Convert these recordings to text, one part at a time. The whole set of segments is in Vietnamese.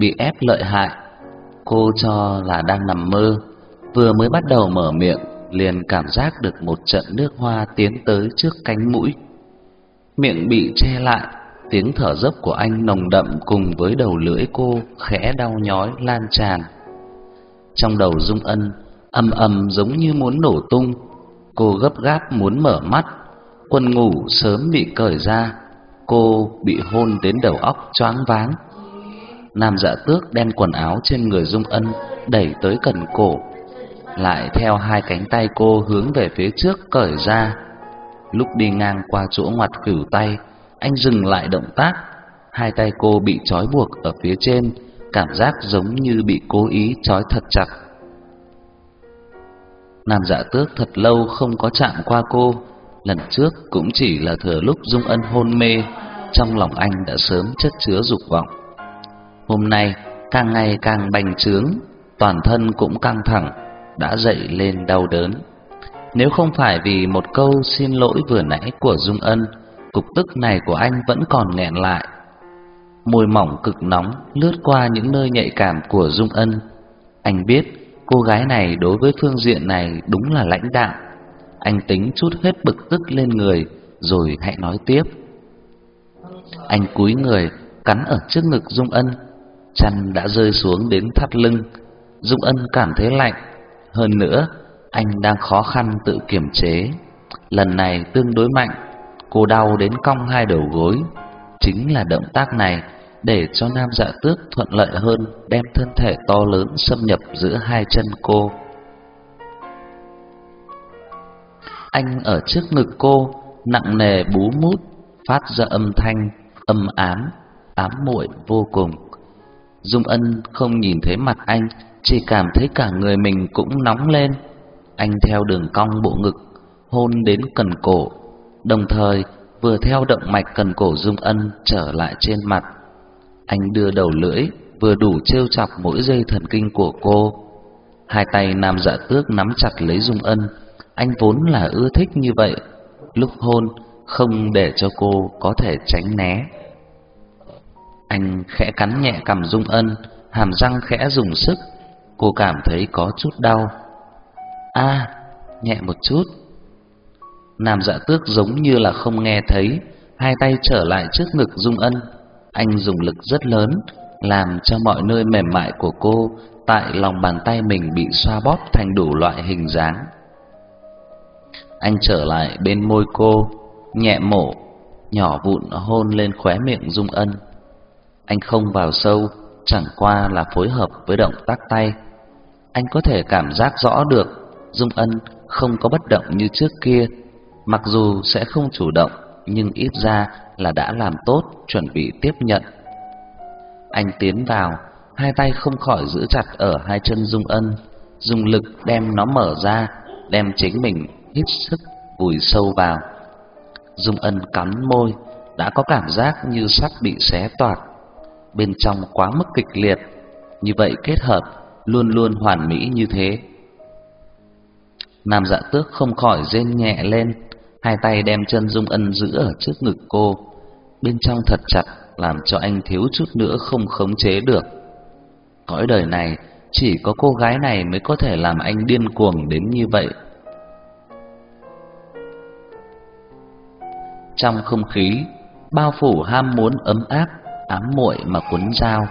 bị ép lợi hại. Cô cho là đang nằm mơ, vừa mới bắt đầu mở miệng liền cảm giác được một trận nước hoa tiến tới trước cánh mũi. Miệng bị che lại, tiếng thở dốc của anh nồng đậm cùng với đầu lưỡi cô khẽ đau nhói lan tràn. Trong đầu Dung Ân âm ầm giống như muốn nổ tung, cô gấp gáp muốn mở mắt, quần ngủ sớm bị cởi ra, cô bị hôn đến đầu óc choáng váng. Nam Dạ Tước đen quần áo trên người Dung Ân đẩy tới cần cổ, lại theo hai cánh tay cô hướng về phía trước cởi ra. Lúc đi ngang qua chỗ ngoặt cửu tay, anh dừng lại động tác, hai tay cô bị trói buộc ở phía trên, cảm giác giống như bị cố ý trói thật chặt. Nam Dạ Tước thật lâu không có chạm qua cô, lần trước cũng chỉ là thừa lúc Dung Ân hôn mê, trong lòng anh đã sớm chất chứa dục vọng. Hôm nay càng ngày càng bành trướng, toàn thân cũng căng thẳng, đã dậy lên đau đớn. Nếu không phải vì một câu xin lỗi vừa nãy của Dung Ân, cục tức này của anh vẫn còn nghẹn lại. Môi mỏng cực nóng lướt qua những nơi nhạy cảm của Dung Ân. Anh biết cô gái này đối với phương diện này đúng là lãnh đạm. Anh tính chút hết bực tức lên người rồi hãy nói tiếp. Anh cúi người cắn ở trước ngực Dung Ân, chăn đã rơi xuống đến thắt lưng. Dung Ân cảm thấy lạnh, hơn nữa anh đang khó khăn tự kiềm chế. Lần này tương đối mạnh, cô đau đến cong hai đầu gối. Chính là động tác này để cho Nam Dạ Tước thuận lợi hơn đem thân thể to lớn xâm nhập giữa hai chân cô. Anh ở trước ngực cô, nặng nề bú mút, phát ra âm thanh âm ám, ám muội vô cùng. Dung Ân không nhìn thấy mặt anh, chỉ cảm thấy cả người mình cũng nóng lên. Anh theo đường cong bộ ngực, hôn đến cần cổ, đồng thời vừa theo động mạch cần cổ Dung Ân trở lại trên mặt. Anh đưa đầu lưỡi, vừa đủ trêu chọc mỗi dây thần kinh của cô. Hai tay nam dạ tước nắm chặt lấy Dung Ân, anh vốn là ưa thích như vậy, lúc hôn không để cho cô có thể tránh né. Anh khẽ cắn nhẹ cằm Dung Ân, hàm răng khẽ dùng sức, cô cảm thấy có chút đau. A, nhẹ một chút. Nam Dạ Tước giống như là không nghe thấy, hai tay trở lại trước ngực Dung Ân, anh dùng lực rất lớn, làm cho mọi nơi mềm mại của cô tại lòng bàn tay mình bị xoa bóp thành đủ loại hình dáng. Anh trở lại bên môi cô, nhẹ mổ, nhỏ vụn hôn lên khóe miệng Dung Ân. Anh không vào sâu, chẳng qua là phối hợp với động tác tay. Anh có thể cảm giác rõ được Dung Ân không có bất động như trước kia, mặc dù sẽ không chủ động, nhưng ít ra là đã làm tốt chuẩn bị tiếp nhận. Anh tiến vào, hai tay không khỏi giữ chặt ở hai chân Dung Ân, dùng lực đem nó mở ra, đem chính mình hít sức vùi sâu vào. Dung Ân cắn môi, đã có cảm giác như sắp bị xé toạc. Bên trong quá mức kịch liệt, như vậy kết hợp luôn luôn hoàn mỹ như thế. Nam Dạ Tước không khỏi rên nhẹ lên, hai tay đem chân Dung Ân giữ ở trước ngực cô, bên trong thật chặt làm cho anh thiếu chút nữa không khống chế được. Cõi đời này chỉ có cô gái này mới có thể làm anh điên cuồng đến như vậy. Trong không khí bao phủ ham muốn ấm áp, ám muội mà cuốn dao.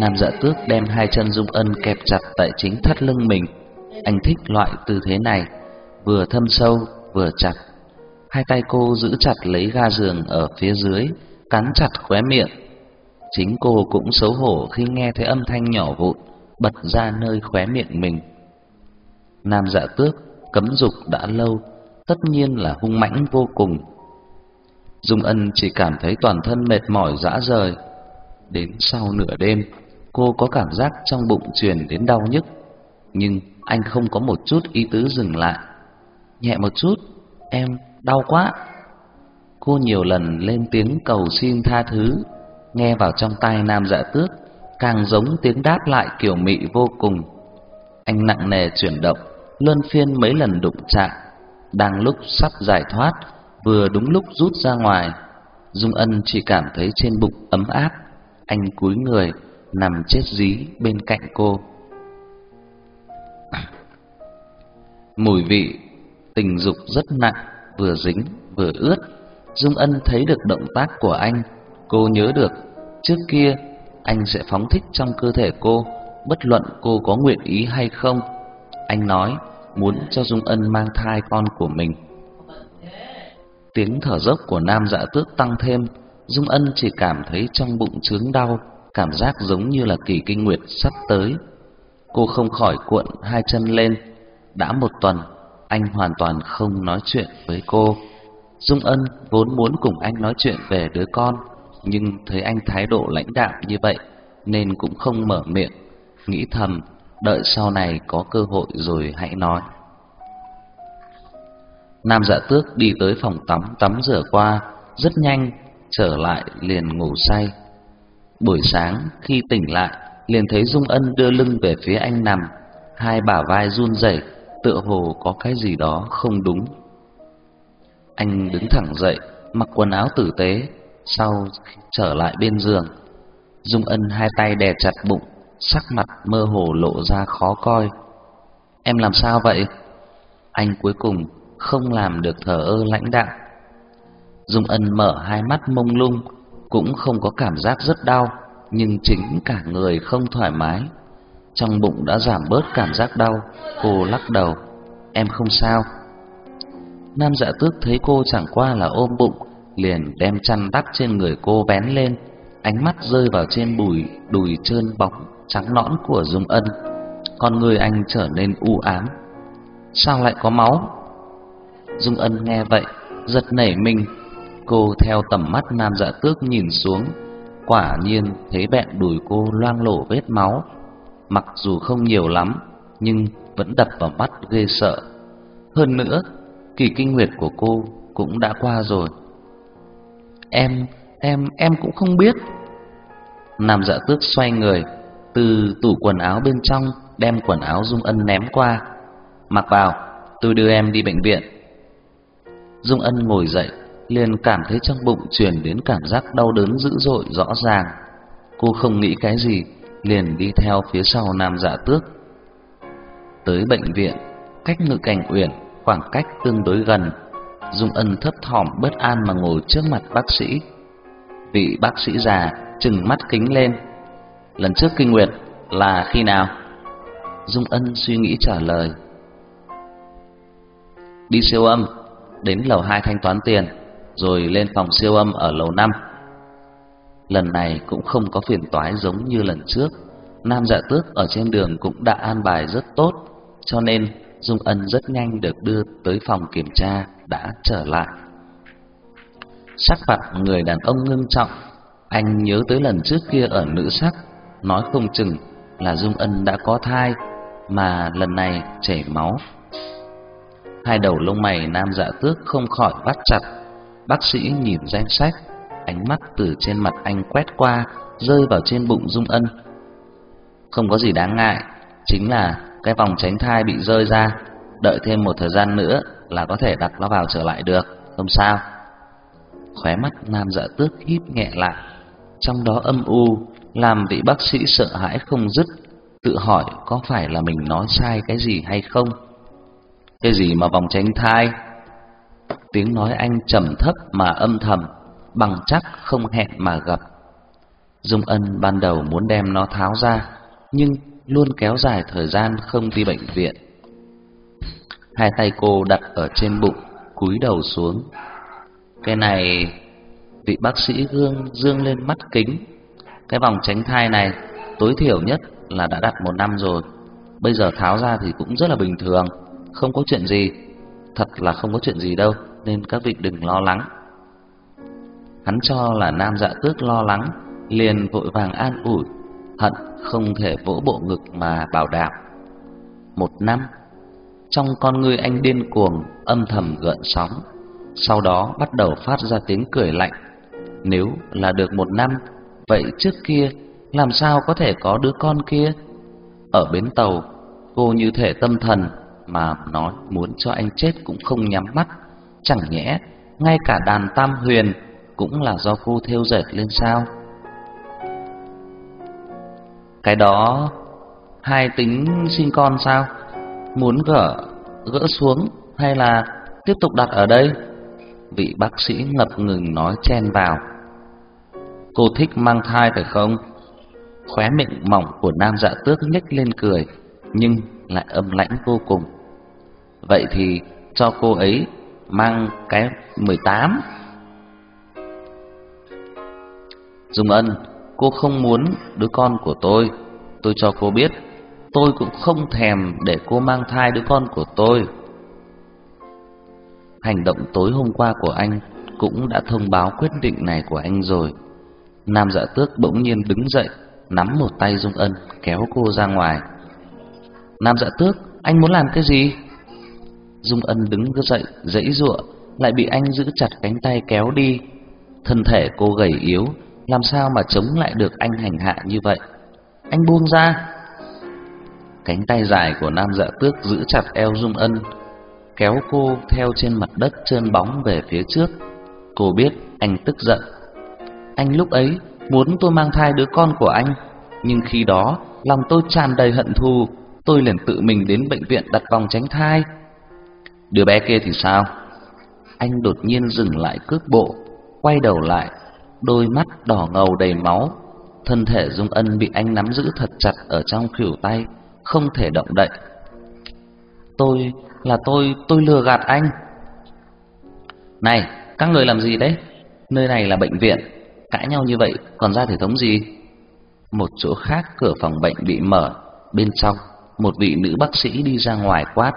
Nam Dạ Tước đem hai chân Dung Ân kẹp chặt tại chính thắt lưng mình. Anh thích loại tư thế này, vừa thâm sâu vừa chặt. Hai tay cô giữ chặt lấy ga giường ở phía dưới, cắn chặt khóe miệng. Chính cô cũng xấu hổ khi nghe thấy âm thanh nhỏ vụn bật ra nơi khóe miệng mình. Nam Dạ Tước cấm dục đã lâu, tất nhiên là hung mãnh vô cùng. Dung Ân chỉ cảm thấy toàn thân mệt mỏi rã rời. Đến sau nửa đêm, cô có cảm giác trong bụng truyền đến đau nhức, nhưng anh không có một chút ý tứ dừng lại. Nhẹ một chút, em đau quá. Cô nhiều lần lên tiếng cầu xin tha thứ, nghe vào trong tai Nam Dạ Tước, càng giống tiếng đáp lại kiểu mị vô cùng. Anh nặng nề chuyển động, luân phiên mấy lần đụng chạm, đang lúc sắp giải thoát, vừa đúng lúc rút ra ngoài. Dung Ân chỉ cảm thấy trên bụng ấm áp, anh cúi người, nằm chết dí bên cạnh cô. Mùi vị tình dục rất nặng, vừa dính vừa ướt. Dung Ân thấy được động tác của anh, cô nhớ được trước kia anh sẽ phóng thích trong cơ thể cô, bất luận cô có nguyện ý hay không. Anh nói muốn cho Dung Ân mang thai con của mình. Tiếng thở dốc của nam dạ tước tăng thêm, Dung Ân chỉ cảm thấy trong bụng chướng đau, cảm giác giống như là kỳ kinh nguyệt sắp tới. Cô không khỏi cuộn hai chân lên. Đã một tuần, anh hoàn toàn không nói chuyện với cô. Dung Ân vốn muốn cùng anh nói chuyện về đứa con, nhưng thấy anh thái độ lãnh đạm như vậy nên cũng không mở miệng, nghĩ thầm đợi sau này có cơ hội rồi hãy nói. Nam Dạ Tước đi tới phòng tắm tắm rửa qua, rất nhanh trở lại liền ngủ say. Buổi sáng khi tỉnh lại, liền thấy Dung Ân đưa lưng về phía anh nằm, hai bả vai run rẩy, tựa hồ có cái gì đó không đúng. Anh đứng thẳng dậy, mặc quần áo tử tế, sau trở lại bên giường. Dung Ân hai tay đè chặt bụng, sắc mặt mơ hồ lộ ra khó coi. Em làm sao vậy? Anh cuối cùng không làm được thở ơ lãnh đạm. Dung Ân mở hai mắt mông lung, cũng không có cảm giác rất đau, nhưng chính cả người không thoải mái. Trong bụng đã giảm bớt cảm giác đau, cô lắc đầu, "Em không sao." Nam Dạ Tước thấy cô chẳng qua là ôm bụng, liền đem chăn đắp trên người cô bén lên, ánh mắt rơi vào trên bùi đùi trơn bóng trắng nõn của Dung Ân. Con người anh trở nên u ám. Sao lại có máu? Dung Ân nghe vậy, giật nảy mình. Cô theo tầm mắt nam dạ tước nhìn xuống, quả nhiên thấy bẹn đùi cô loang lổ vết máu. Mặc dù không nhiều lắm, nhưng vẫn đập vào mắt ghê sợ. Hơn nữa, kỳ kinh nguyệt của cô cũng đã qua rồi. Em, em, em cũng không biết. Nam dạ tước xoay người, từ tủ quần áo bên trong đem quần áo Dung Ân ném qua. Mặc vào, tôi đưa em đi bệnh viện. Dung Ân ngồi dậy, liền cảm thấy trong bụng truyền đến cảm giác đau đớn dữ dội rõ ràng. Cô không nghĩ cái gì, liền đi theo phía sau Nam Dạ Tước. Tới bệnh viện, cách Ngự Cảnh Uyển khoảng cách tương đối gần. Dung Ân thấp thỏm bất an mà ngồi trước mặt bác sĩ. Vị bác sĩ già trừng mắt kính lên. Lần trước kinh nguyệt là khi nào? Dung Ân suy nghĩ trả lời. Đi siêu âm đến lầu 2 thanh toán tiền, rồi lên phòng siêu âm ở lầu 5. Lần này cũng không có phiền toái giống như lần trước. Nam Dạ Tước ở trên đường cũng đã an bài rất tốt, cho nên Dung Ân rất nhanh được đưa tới phòng kiểm tra đã trở lại. Sắc mặt người đàn ông ngưng trọng, anh nhớ tới lần trước kia ở nữ sắc, nói không chừng là Dung Ân đã có thai, mà lần này chảy máu Hai đầu lông mày nam dạ tước không khỏi bắt chặt. Bác sĩ nhìn danh sách, ánh mắt từ trên mặt anh quét qua, rơi vào trên bụng Dung Ân. Không có gì đáng ngại, chính là cái vòng tránh thai bị rơi ra, đợi thêm một thời gian nữa là có thể đặt nó vào trở lại được, không sao. Khóe mắt nam dạ tước híp nhẹ lại, trong đó âm u, làm vị bác sĩ sợ hãi không dứt, tự hỏi có phải là mình nói sai cái gì hay không. Cái gì mà vòng tránh thai? Tiếng nói anh trầm thấp mà âm thầm, bằng chắc không hẹn mà gặp. Dung Ân ban đầu muốn đem nó tháo ra, nhưng luôn kéo dài thời gian không đi bệnh viện. Hai tay cô đặt ở trên bụng, cúi đầu xuống. Cái này, vị bác sĩ gương dương lên mắt kính. Cái vòng tránh thai này tối thiểu nhất là đã đặt một năm rồi. Bây giờ tháo ra thì cũng rất là bình thường không có chuyện gì, thật là không có chuyện gì đâu, nên các vị đừng lo lắng. Hắn cho là Nam Dạ Tước lo lắng, liền vội vàng an ủi, hận không thể vỗ bộ ngực mà bảo đảm. Một năm, trong con người anh điên cuồng âm thầm gợn sóng, sau đó bắt đầu phát ra tiếng cười lạnh. Nếu là được một năm, vậy trước kia làm sao có thể có đứa con kia? Ở bến tàu, cô như thể tâm thần mà nói muốn cho anh chết cũng không nhắm mắt, chẳng nhẽ ngay cả đàn tam huyền cũng là do cô theo dệt lên sao? Cái đó hai tính sinh con sao? Muốn gỡ gỡ xuống hay là tiếp tục đặt ở đây? Vị bác sĩ ngập ngừng nói chen vào. Cô thích mang thai phải không? Khóe miệng mỏng của nam dạ tước nhếch lên cười, nhưng lại âm lãnh vô cùng. Vậy thì cho cô ấy mang cái 18. Dung Ân, cô không muốn đứa con của tôi, tôi cho cô biết, tôi cũng không thèm để cô mang thai đứa con của tôi. Hành động tối hôm qua của anh cũng đã thông báo quyết định này của anh rồi. Nam Dạ Tước bỗng nhiên đứng dậy, nắm một tay Dung Ân kéo cô ra ngoài. Nam Dạ Tước, anh muốn làm cái gì? Dung Ân đứng dậy, dãy giụa, lại bị anh giữ chặt cánh tay kéo đi. Thân thể cô gầy yếu, làm sao mà chống lại được anh hành hạ như vậy? Anh buông ra. Cánh tay dài của Nam Dạ Tước giữ chặt eo Dung Ân, kéo cô theo trên mặt đất trơn bóng về phía trước. Cô biết anh tức giận. Anh lúc ấy muốn tôi mang thai đứa con của anh, nhưng khi đó lòng tôi tràn đầy hận thù, tôi liền tự mình đến bệnh viện đặt vòng tránh thai. Đứa bé kia thì sao? Anh đột nhiên dừng lại cước bộ, quay đầu lại, đôi mắt đỏ ngầu đầy máu, thân thể Dung Ân bị anh nắm giữ thật chặt ở trong khuỷu tay, không thể động đậy. Tôi là tôi, tôi lừa gạt anh. Này, các người làm gì đấy? Nơi này là bệnh viện, cãi nhau như vậy còn ra thể thống gì? Một chỗ khác cửa phòng bệnh bị mở, bên trong một vị nữ bác sĩ đi ra ngoài quát.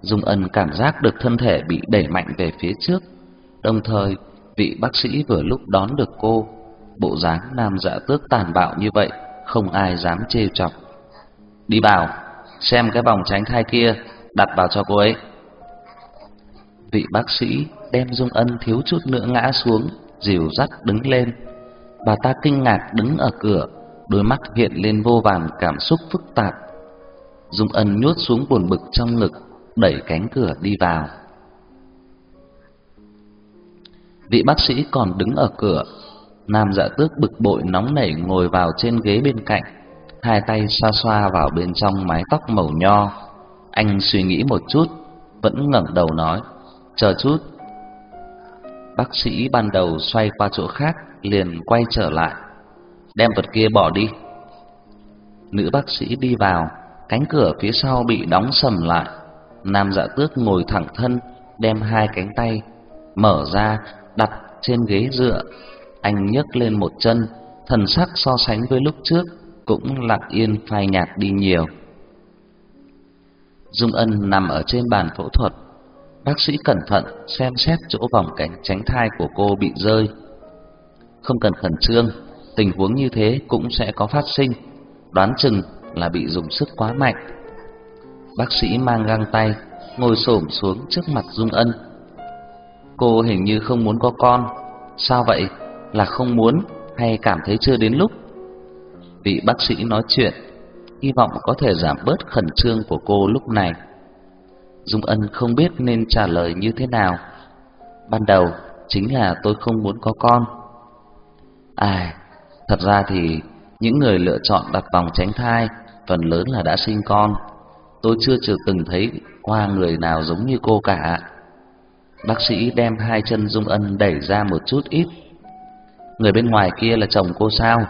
Dung Ân cảm giác được thân thể bị đẩy mạnh về phía trước, đồng thời vị bác sĩ vừa lúc đón được cô, bộ dáng nam dạ tước tàn bạo như vậy, không ai dám trêu chọc. Đi vào, xem cái vòng tránh thai kia đặt vào cho cô ấy. Vị bác sĩ đem Dung Ân thiếu chút nữa ngã xuống, dìu dắt đứng lên. Bà ta kinh ngạc đứng ở cửa, đôi mắt hiện lên vô vàn cảm xúc phức tạp. Dung Ân nhốt xuống buồn bực trong ngực, đẩy cánh cửa đi vào. Vị bác sĩ còn đứng ở cửa, Nam Dạ Tước bực bội nóng nảy ngồi vào trên ghế bên cạnh, hai tay xoa xoa vào bên trong mái tóc màu nho. Anh suy nghĩ một chút, vẫn ngẩng đầu nói: "Chờ chút." Bác sĩ ban đầu xoay qua chỗ khác, liền quay trở lại, "Đem vật kia bỏ đi." Nữ bác sĩ đi vào, cánh cửa phía sau bị đóng sầm lại. Nam Dạ Tước ngồi thẳng thân, đem hai cánh tay mở ra đặt trên ghế dựa. Anh nhấc lên một chân, thần sắc so sánh với lúc trước cũng lặng yên phai nhạt đi nhiều. Dung Ân nằm ở trên bàn phẫu thuật, bác sĩ cẩn thận xem xét chỗ vòng cánh tránh thai của cô bị rơi. Không cần khẩn trương, tình huống như thế cũng sẽ có phát sinh, đoán chừng là bị dùng sức quá mạnh. Bác sĩ mang găng tay, ngồi xổm xuống trước mặt Dung Ân. Cô hình như không muốn có con, sao vậy? Là không muốn hay cảm thấy chưa đến lúc? Vị bác sĩ nói chuyện, hy vọng có thể giảm bớt khẩn trương của cô lúc này. Dung Ân không biết nên trả lời như thế nào. Ban đầu chính là tôi không muốn có con. À, thật ra thì những người lựa chọn đặt vòng tránh thai phần lớn là đã sinh con. Tôi chưa chưa từng thấy qua người nào giống như cô cả. Bác sĩ đem hai chân Dung Ân đẩy ra một chút ít. Người bên ngoài kia là chồng cô sao?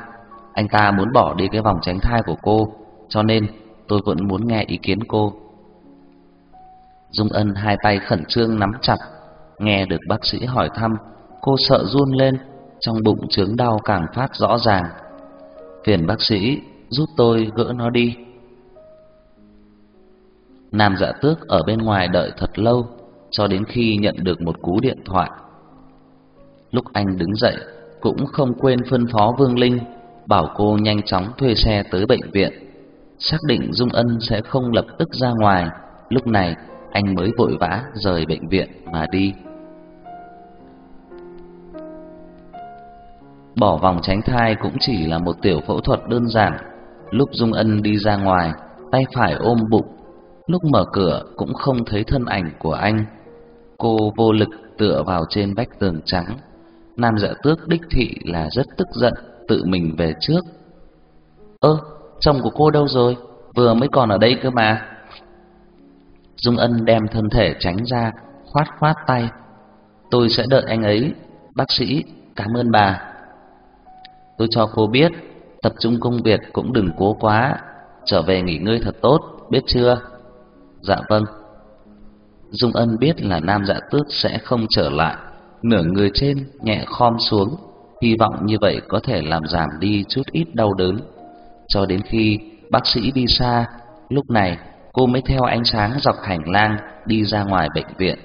Anh ta muốn bỏ đi cái vòng tránh thai của cô, cho nên tôi vẫn muốn nghe ý kiến cô. Dung Ân hai tay khẩn trương nắm chặt, nghe được bác sĩ hỏi thăm, cô sợ run lên, trong bụng chướng đau càng phát rõ ràng. Phiền bác sĩ giúp tôi gỡ nó đi. Nam Dạ Tước ở bên ngoài đợi thật lâu, cho đến khi nhận được một cú điện thoại. Lúc anh đứng dậy, cũng không quên phân phó Vương Linh bảo cô nhanh chóng thuê xe tới bệnh viện. Xác định Dung Ân sẽ không lập tức ra ngoài, lúc này anh mới vội vã rời bệnh viện mà đi. Bỏ vòng tránh thai cũng chỉ là một tiểu phẫu thuật đơn giản. Lúc Dung Ân đi ra ngoài, tay phải ôm bụng, lúc mở cửa cũng không thấy thân ảnh của anh. Cô vô lực tựa vào trên vách tường trắng. Nam Dạ Tước đích thị là rất tức giận, tự mình về trước. Ơ, chồng của cô đâu rồi? Vừa mới còn ở đây cơ mà. Dung Ân đem thân thể tránh ra, khoát khoát tay. Tôi sẽ đợi anh ấy, bác sĩ, cảm ơn bà. Tôi cho cô biết, tập trung công việc cũng đừng cố quá, trở về nghỉ ngơi thật tốt, biết chưa? Dạ vâng. Dung Ân biết là Nam Dạ Tước sẽ không trở lại, nửa người trên nhẹ khom xuống, hy vọng như vậy có thể làm giảm đi chút ít đau đớn. Cho đến khi bác sĩ đi xa, lúc này cô mới theo ánh sáng dọc hành lang đi ra ngoài bệnh viện.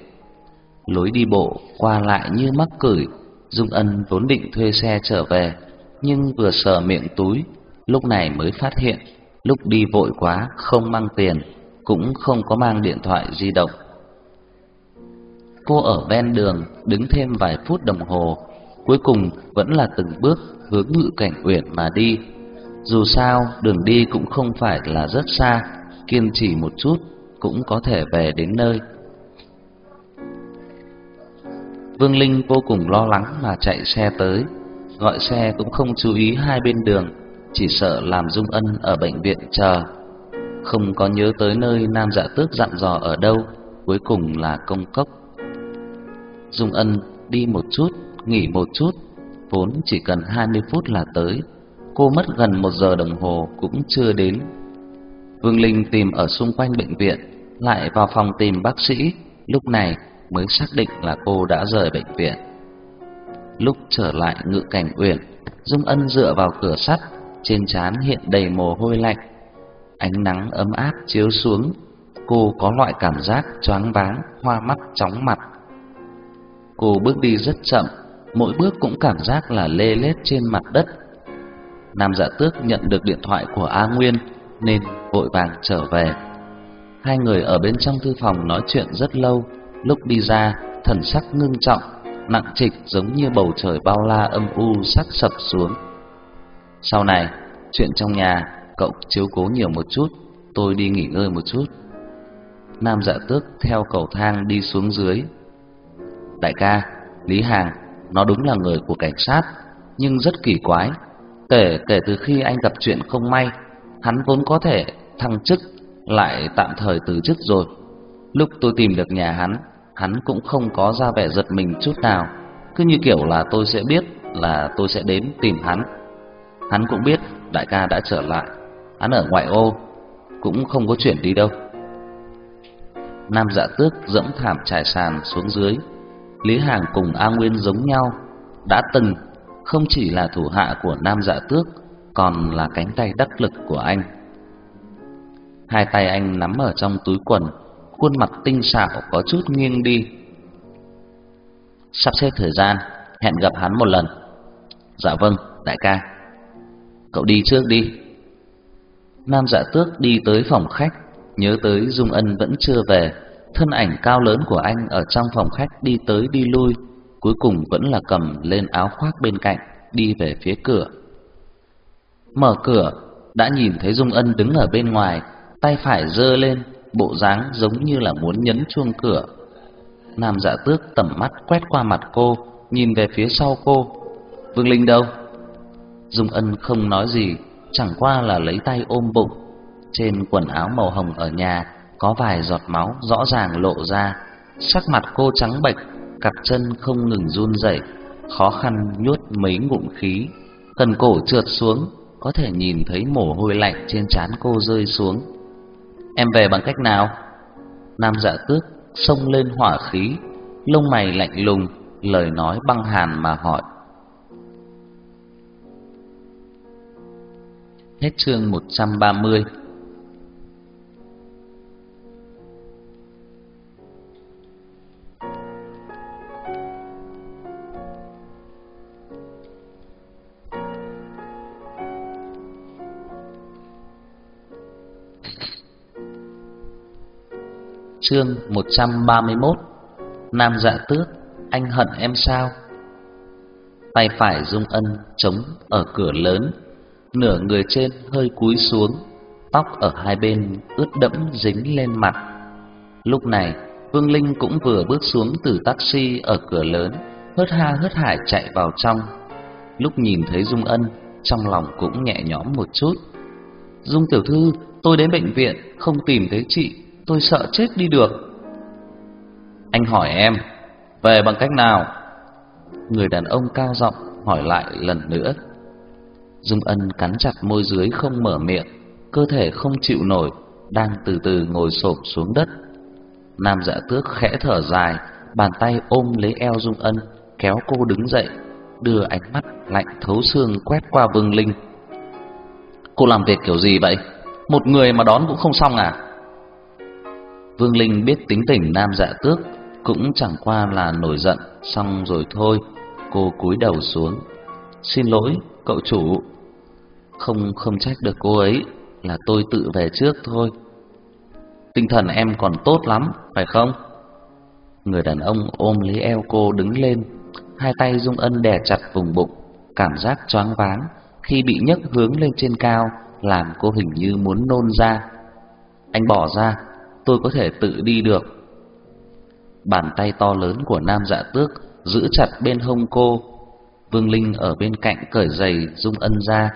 Lối đi bộ qua lại như mắc cửi, Dung Ân vốn định thuê xe trở về, nhưng vừa sờ miệng túi, lúc này mới phát hiện, lúc đi vội quá không mang tiền, cũng không có mang điện thoại di động. Cô ở ven đường đứng thêm vài phút đồng hồ, cuối cùng vẫn là từng bước hướng ngự cảnh uyển mà đi. Dù sao, đường đi cũng không phải là rất xa, kiên trì một chút cũng có thể về đến nơi. Vương Linh vô cùng lo lắng mà chạy xe tới, gọi xe cũng không chú ý hai bên đường, chỉ sợ làm Dung Ân ở bệnh viện chờ. Không có nhớ tới nơi Nam Dạ Tước dặn dò ở đâu, cuối cùng là công cốc. Dung Ân đi một chút, nghỉ một chút, vốn chỉ cần 20 phút là tới, cô mất gần một giờ đồng hồ cũng chưa đến. Vương Linh tìm ở xung quanh bệnh viện, lại vào phòng tìm bác sĩ, lúc này mới xác định là cô đã rời bệnh viện. Lúc trở lại ngự cảnh uyển, Dung Ân dựa vào cửa sắt, trên trán hiện đầy mồ hôi lạnh. Ánh nắng ấm áp chiếu xuống, cô có loại cảm giác choáng váng, hoa mắt chóng mặt. Cô bước đi rất chậm, mỗi bước cũng cảm giác là lê lết trên mặt đất. Nam Dạ Tước nhận được điện thoại của A Nguyên nên vội vàng trở về. Hai người ở bên trong thư phòng nói chuyện rất lâu, lúc đi ra, thần sắc ngưng trọng, nặng trịch giống như bầu trời bao la âm u sắp sập xuống. Sau này, chuyện trong nhà cậu chiếu cố nhiều một chút, tôi đi nghỉ ngơi một chút. Nam Dạ Tước theo cầu thang đi xuống dưới. Đại ca, Lý Hàng, nó đúng là người của cảnh sát, nhưng rất kỳ quái. Kể kể từ khi anh gặp chuyện không may, hắn vốn có thể thăng chức, lại tạm thời từ chức rồi. Lúc tôi tìm được nhà hắn, hắn cũng không có ra vẻ giật mình chút nào, cứ như kiểu là tôi sẽ biết là tôi sẽ đến tìm hắn. Hắn cũng biết đại ca đã trở lại, hắn ở ngoại ô, cũng không có chuyển đi đâu. Nam Dạ Tước dẫm thảm trải sàn xuống dưới, Lý Hàng cùng A Nguyên giống nhau, đã từng không chỉ là thủ hạ của Nam Dạ Tước, còn là cánh tay đắc lực của anh. Hai tay anh nắm ở trong túi quần, khuôn mặt tinh xảo có chút nghiêng đi. Sắp xếp thời gian, hẹn gặp hắn một lần. Dạ vâng, đại ca. Cậu đi trước đi. Nam Dạ Tước đi tới phòng khách, nhớ tới Dung Ân vẫn chưa về, thân ảnh cao lớn của anh ở trong phòng khách đi tới đi lui, cuối cùng vẫn là cầm lên áo khoác bên cạnh, đi về phía cửa. Mở cửa, đã nhìn thấy Dung Ân đứng ở bên ngoài, tay phải giơ lên, bộ dáng giống như là muốn nhấn chuông cửa. Nam Dạ Tước tầm mắt quét qua mặt cô, nhìn về phía sau cô. Vương Linh đâu? Dung Ân không nói gì, chẳng qua là lấy tay ôm bụng. Trên quần áo màu hồng ở nhà có vài giọt máu rõ ràng lộ ra, sắc mặt cô trắng bệch, cặp chân không ngừng run rẩy, khó khăn nuốt mấy ngụm khí, cần cổ trượt xuống, có thể nhìn thấy mồ hôi lạnh trên trán cô rơi xuống. Em về bằng cách nào? Nam Dạ Tước xông lên hỏa khí, lông mày lạnh lùng, lời nói băng hàn mà hỏi. Hết chương 130 Chương 131 Nam dạ tước, Anh hận em sao? Tay phải dung ân chống ở cửa lớn. Nửa người trên hơi cúi xuống Tóc ở hai bên ướt đẫm dính lên mặt Lúc này Vương Linh cũng vừa bước xuống từ taxi ở cửa lớn Hớt ha hớt hải chạy vào trong Lúc nhìn thấy Dung Ân Trong lòng cũng nhẹ nhõm một chút Dung tiểu thư, tôi đến bệnh viện không tìm thấy chị, tôi sợ chết đi được. Anh hỏi em, về bằng cách nào? Người đàn ông cao giọng hỏi lại lần nữa. Dung Ân cắn chặt môi dưới không mở miệng, cơ thể không chịu nổi, đang từ từ ngồi xổm xuống đất. Nam Dạ Tước khẽ thở dài, bàn tay ôm lấy eo Dung Ân, kéo cô đứng dậy, đưa ánh mắt lạnh thấu xương quét qua Vương Linh. Cô làm việc kiểu gì vậy? Một người mà đón cũng không xong à? Vương Linh biết tính tình Nam Dạ Tước, cũng chẳng qua là nổi giận xong rồi thôi. Cô cúi đầu xuống. Xin lỗi, cậu chủ. Không không trách được cô ấy, là tôi tự về trước thôi. Tinh thần em còn tốt lắm, phải không? Người đàn ông ôm lấy eo cô đứng lên, hai tay Dung Ân đè chặt vùng bụng, cảm giác choáng váng khi bị nhấc hướng lên trên cao, làm cô hình như muốn nôn ra. Anh bỏ ra, tôi có thể tự đi được. Bàn tay to lớn của Nam Dạ Tước giữ chặt bên hông cô. Vương Linh ở bên cạnh cởi giày Dung Ân ra.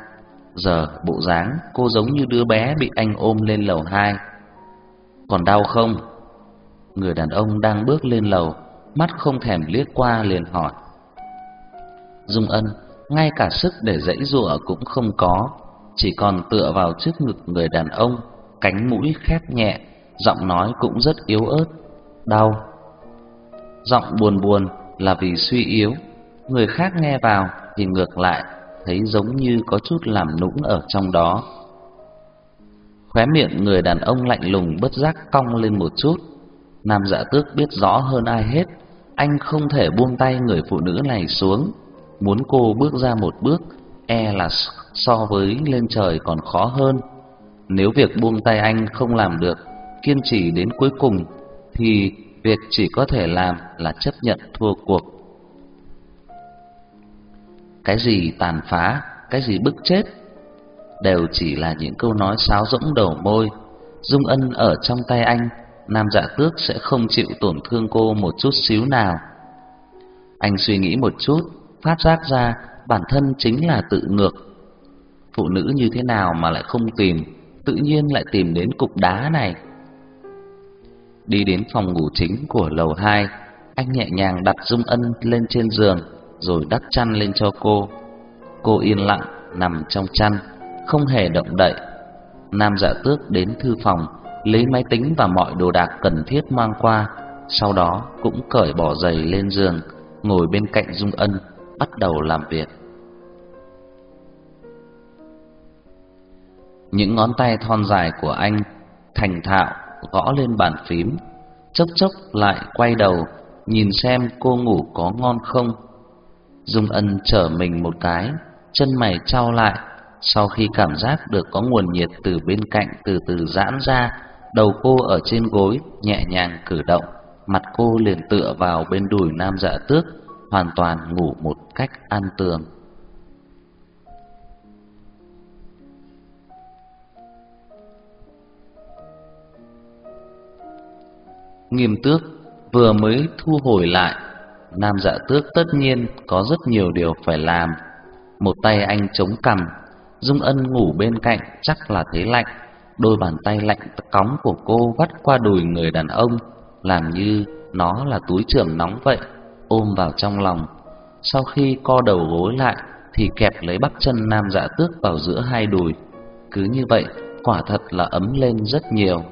Giờ bộ dáng cô giống như đứa bé bị anh ôm lên lầu hai. Còn đau không? Người đàn ông đang bước lên lầu, mắt không thèm liếc qua liền hỏi. Dung Ân ngay cả sức để dãy giụa cũng không có, chỉ còn tựa vào trước ngực người đàn ông, cánh mũi khép nhẹ, giọng nói cũng rất yếu ớt, "Đau." Giọng buồn buồn là vì suy yếu, người khác nghe vào thì ngược lại thấy giống như có chút làm nũng ở trong đó. Khóe miệng người đàn ông lạnh lùng bất giác cong lên một chút. Nam Dạ Tước biết rõ hơn ai hết, anh không thể buông tay người phụ nữ này xuống, muốn cô bước ra một bước, e là so với lên trời còn khó hơn. Nếu việc buông tay anh không làm được, kiên trì đến cuối cùng thì việc chỉ có thể làm là chấp nhận thua cuộc. Cái gì tàn phá, cái gì bức chết đều chỉ là những câu nói sáo rỗng đầu môi. Dung Ân ở trong tay anh, Nam Dạ Tước sẽ không chịu tổn thương cô một chút xíu nào. Anh suy nghĩ một chút, phát giác ra bản thân chính là tự ngược. Phụ nữ như thế nào mà lại không tìm, tự nhiên lại tìm đến cục đá này. Đi đến phòng ngủ chính của lầu 2, anh nhẹ nhàng đặt Dung Ân lên trên giường rồi đắp chăn lên cho cô. Cô yên lặng nằm trong chăn, không hề động đậy. Nam Dạ Tước đến thư phòng, lấy máy tính và mọi đồ đạc cần thiết mang qua, sau đó cũng cởi bỏ giày lên giường, ngồi bên cạnh Dung Ân, bắt đầu làm việc. Những ngón tay thon dài của anh thành thạo gõ lên bàn phím, chốc chốc lại quay đầu nhìn xem cô ngủ có ngon không. Dung Ân trở mình một cái, chân mày trao lại, sau khi cảm giác được có nguồn nhiệt từ bên cạnh từ từ giãn ra, đầu cô ở trên gối nhẹ nhàng cử động, mặt cô liền tựa vào bên đùi Nam Dạ Tước, hoàn toàn ngủ một cách an tường. Nghiêm Tước vừa mới thu hồi lại, Nam Dạ Tước tất nhiên có rất nhiều điều phải làm. Một tay anh chống cằm, Dung Ân ngủ bên cạnh chắc là thấy lạnh, đôi bàn tay lạnh cóng của cô vắt qua đùi người đàn ông, làm như nó là túi trưởng nóng vậy, ôm vào trong lòng. Sau khi co đầu gối lại thì kẹp lấy bắp chân Nam Dạ Tước vào giữa hai đùi. Cứ như vậy, quả thật là ấm lên rất nhiều.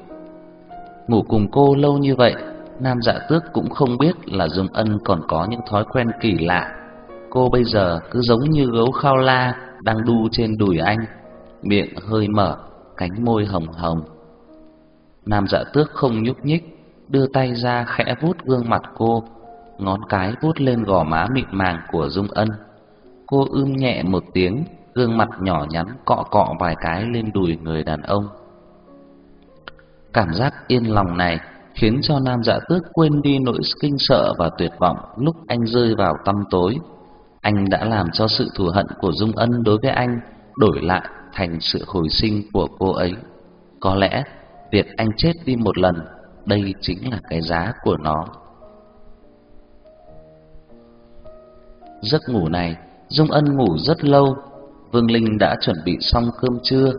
Ngủ cùng cô lâu như vậy, Nam Dạ Tước cũng không biết là Dung Ân còn có những thói quen kỳ lạ. Cô bây giờ cứ giống như gấu khao la đang đu trên đùi anh, miệng hơi mở, cánh môi hồng hồng. Nam Dạ Tước không nhúc nhích, đưa tay ra khẽ vuốt gương mặt cô, ngón cái vuốt lên gò má mịn màng của Dung Ân. Cô ưm nhẹ một tiếng, gương mặt nhỏ nhắn cọ cọ vài cái lên đùi người đàn ông. Cảm giác yên lòng này khiến cho Nam Dạ Tước quên đi nỗi kinh sợ và tuyệt vọng lúc anh rơi vào tăm tối. Anh đã làm cho sự thù hận của Dung Ân đối với anh đổi lại thành sự hồi sinh của cô ấy. Có lẽ việc anh chết đi một lần, đây chính là cái giá của nó. Giấc ngủ này, Dung Ân ngủ rất lâu. Vương Linh đã chuẩn bị xong cơm trưa,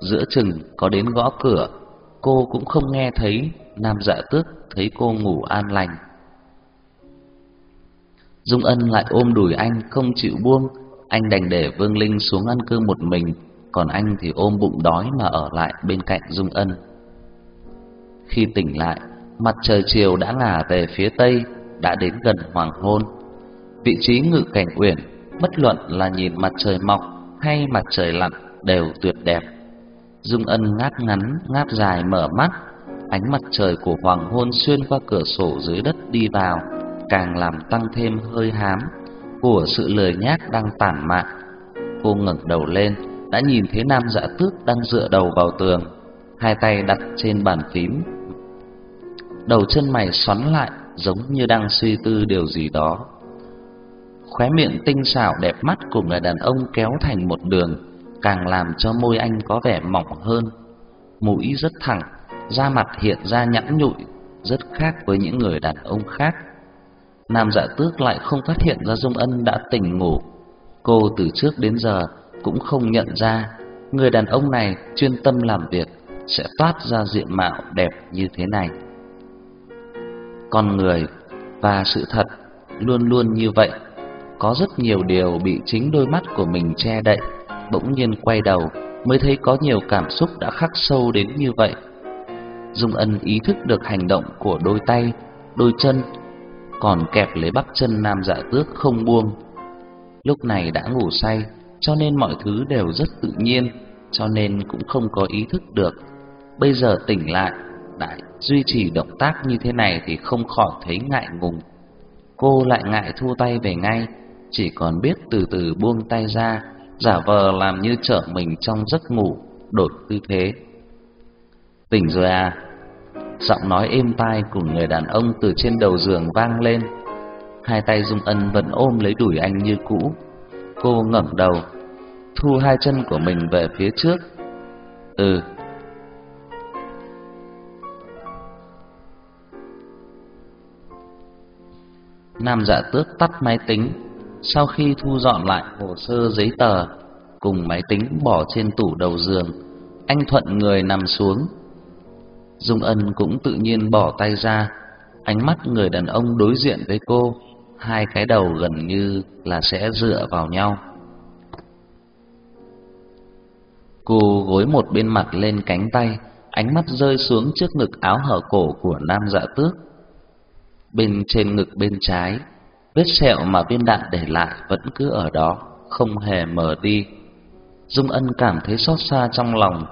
giữa chừng có đến gõ cửa, cô cũng không nghe thấy, Nam Dạ Tước thấy cô ngủ an lành. Dung Ân lại ôm đùi anh không chịu buông, anh đành để Vương Linh xuống ăn cơm một mình, còn anh thì ôm bụng đói mà ở lại bên cạnh Dung Ân. Khi tỉnh lại, mặt trời chiều đã ngả về phía tây, đã đến gần hoàng hôn. Vị trí ngự cảnh uyển, bất luận là nhìn mặt trời mọc hay mặt trời lặn đều tuyệt đẹp. Dung Ân ngáp ngắn, ngáp dài mở mắt, ánh mặt trời của hoàng hôn xuyên qua cửa sổ dưới đất đi vào, càng làm tăng thêm hơi hám của sự lười nhác đang tản mạn. Cô ngẩng đầu lên, đã nhìn thấy Nam Dạ Tước đang dựa đầu vào tường, hai tay đặt trên bàn phím. Đầu chân mày xoắn lại, giống như đang suy tư điều gì đó. Khóe miệng tinh xảo đẹp mắt của người đàn ông kéo thành một đường, càng làm cho môi anh có vẻ mỏng hơn. Mũi rất thẳng, da mặt hiện ra nhẵn nhụi, rất khác với những người đàn ông khác. Nam Dạ Tước lại không phát hiện ra Dung Ân đã tỉnh ngủ. Cô từ trước đến giờ cũng không nhận ra người đàn ông này chuyên tâm làm việc sẽ toát ra diện mạo đẹp như thế này. Con người và sự thật luôn luôn như vậy, có rất nhiều điều bị chính đôi mắt của mình che đậy, bỗng nhiên quay đầu mới thấy có nhiều cảm xúc đã khắc sâu đến như vậy. Dung Ân ý thức được hành động của đôi tay, đôi chân, còn kẹp lấy bắp chân Nam Dạ Tước không buông. Lúc này đã ngủ say, cho nên mọi thứ đều rất tự nhiên, cho nên cũng không có ý thức được. Bây giờ tỉnh lại, lại duy trì động tác như thế này thì không khỏi thấy ngại ngùng. Cô lại ngại thu tay về ngay, chỉ còn biết từ từ buông tay ra, giả vờ làm như trở mình trong giấc ngủ, đổi tư thế. Tỉnh rồi à? Giọng nói êm tai của người đàn ông từ trên đầu giường vang lên. Hai tay Dung Ân vẫn ôm lấy đùi anh như cũ. Cô ngẩng đầu, thu hai chân của mình về phía trước. Ừ. Nam Dạ Tước tắt máy tính, sau khi thu dọn lại hồ sơ giấy tờ cùng máy tính bỏ trên tủ đầu giường, anh thuận người nằm xuống. Dung Ân cũng tự nhiên bỏ tay ra, ánh mắt người đàn ông đối diện với cô, hai cái đầu gần như là sẽ dựa vào nhau. Cô gối một bên mặt lên cánh tay, ánh mắt rơi xuống trước ngực áo hở cổ của nam dạ tước. Bên trên ngực bên trái, vết sẹo mà viên đạn để lại vẫn cứ ở đó, không hề mở đi. Dung Ân cảm thấy xót xa trong lòng,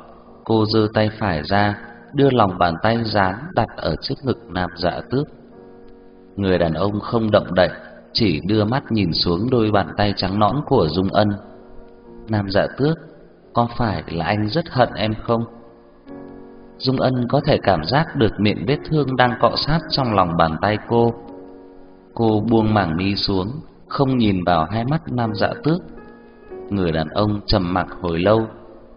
cô giơ tay phải ra, đưa lòng bàn tay dán đặt ở trước ngực nam dạ tước. Người đàn ông không động đậy, chỉ đưa mắt nhìn xuống đôi bàn tay trắng nõn của Dung Ân. Nam dạ tước có phải là anh rất hận em không? Dung Ân có thể cảm giác được miệng vết thương đang cọ sát trong lòng bàn tay cô. Cô buông mảng mi xuống, không nhìn vào hai mắt nam dạ tước. Người đàn ông trầm mặc hồi lâu,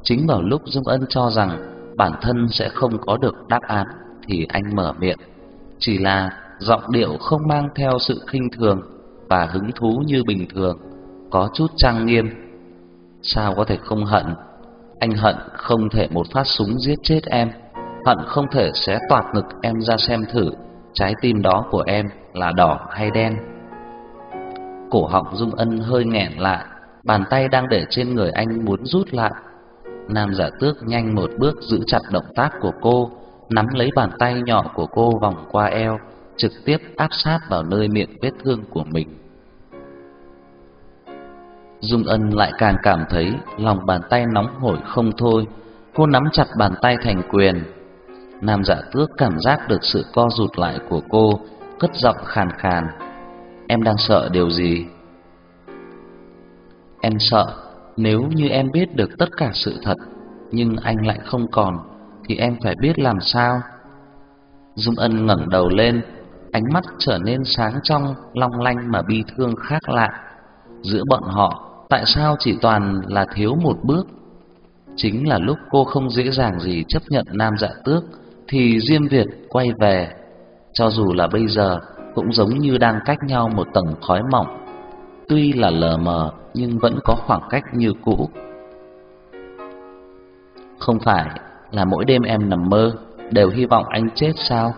chính vào lúc Dung Ân cho rằng bản thân sẽ không có được đáp án thì anh mở miệng, chỉ là giọng điệu không mang theo sự khinh thường và hứng thú như bình thường, có chút trang nghiêm. Sao có thể không hận? Anh hận không thể một phát súng giết chết em, hận không thể xé toạc ngực em ra xem thử trái tim đó của em là đỏ hay đen. Cổ họng Dung Ân hơi nghẹn lại, bàn tay đang để trên người anh muốn rút lại. Nam Giả Tước nhanh một bước giữ chặt động tác của cô, nắm lấy bàn tay nhỏ của cô vòng qua eo, trực tiếp áp sát vào nơi miệng vết thương của mình. Dung Ân lại càng cảm thấy lòng bàn tay nóng hổi không thôi. Cô nắm chặt bàn tay thành quyền. Nam Dạ Tước cảm giác được sự co rụt lại của cô, cất giọng khàn khàn. Em đang sợ điều gì? Em sợ nếu như em biết được tất cả sự thật, nhưng anh lại không còn, thì em phải biết làm sao? Dung Ân ngẩng đầu lên, ánh mắt trở nên sáng trong, long lanh mà bi thương khác lạ. Giữa bọn họ Tại sao chỉ toàn là thiếu một bước? Chính là lúc cô không dễ dàng gì chấp nhận nam dạ tước thì Diêm Việt quay về, cho dù là bây giờ cũng giống như đang cách nhau một tầng khói mỏng. Tuy là lờ mờ nhưng vẫn có khoảng cách như cũ. Không phải là mỗi đêm em nằm mơ đều hy vọng anh chết sao?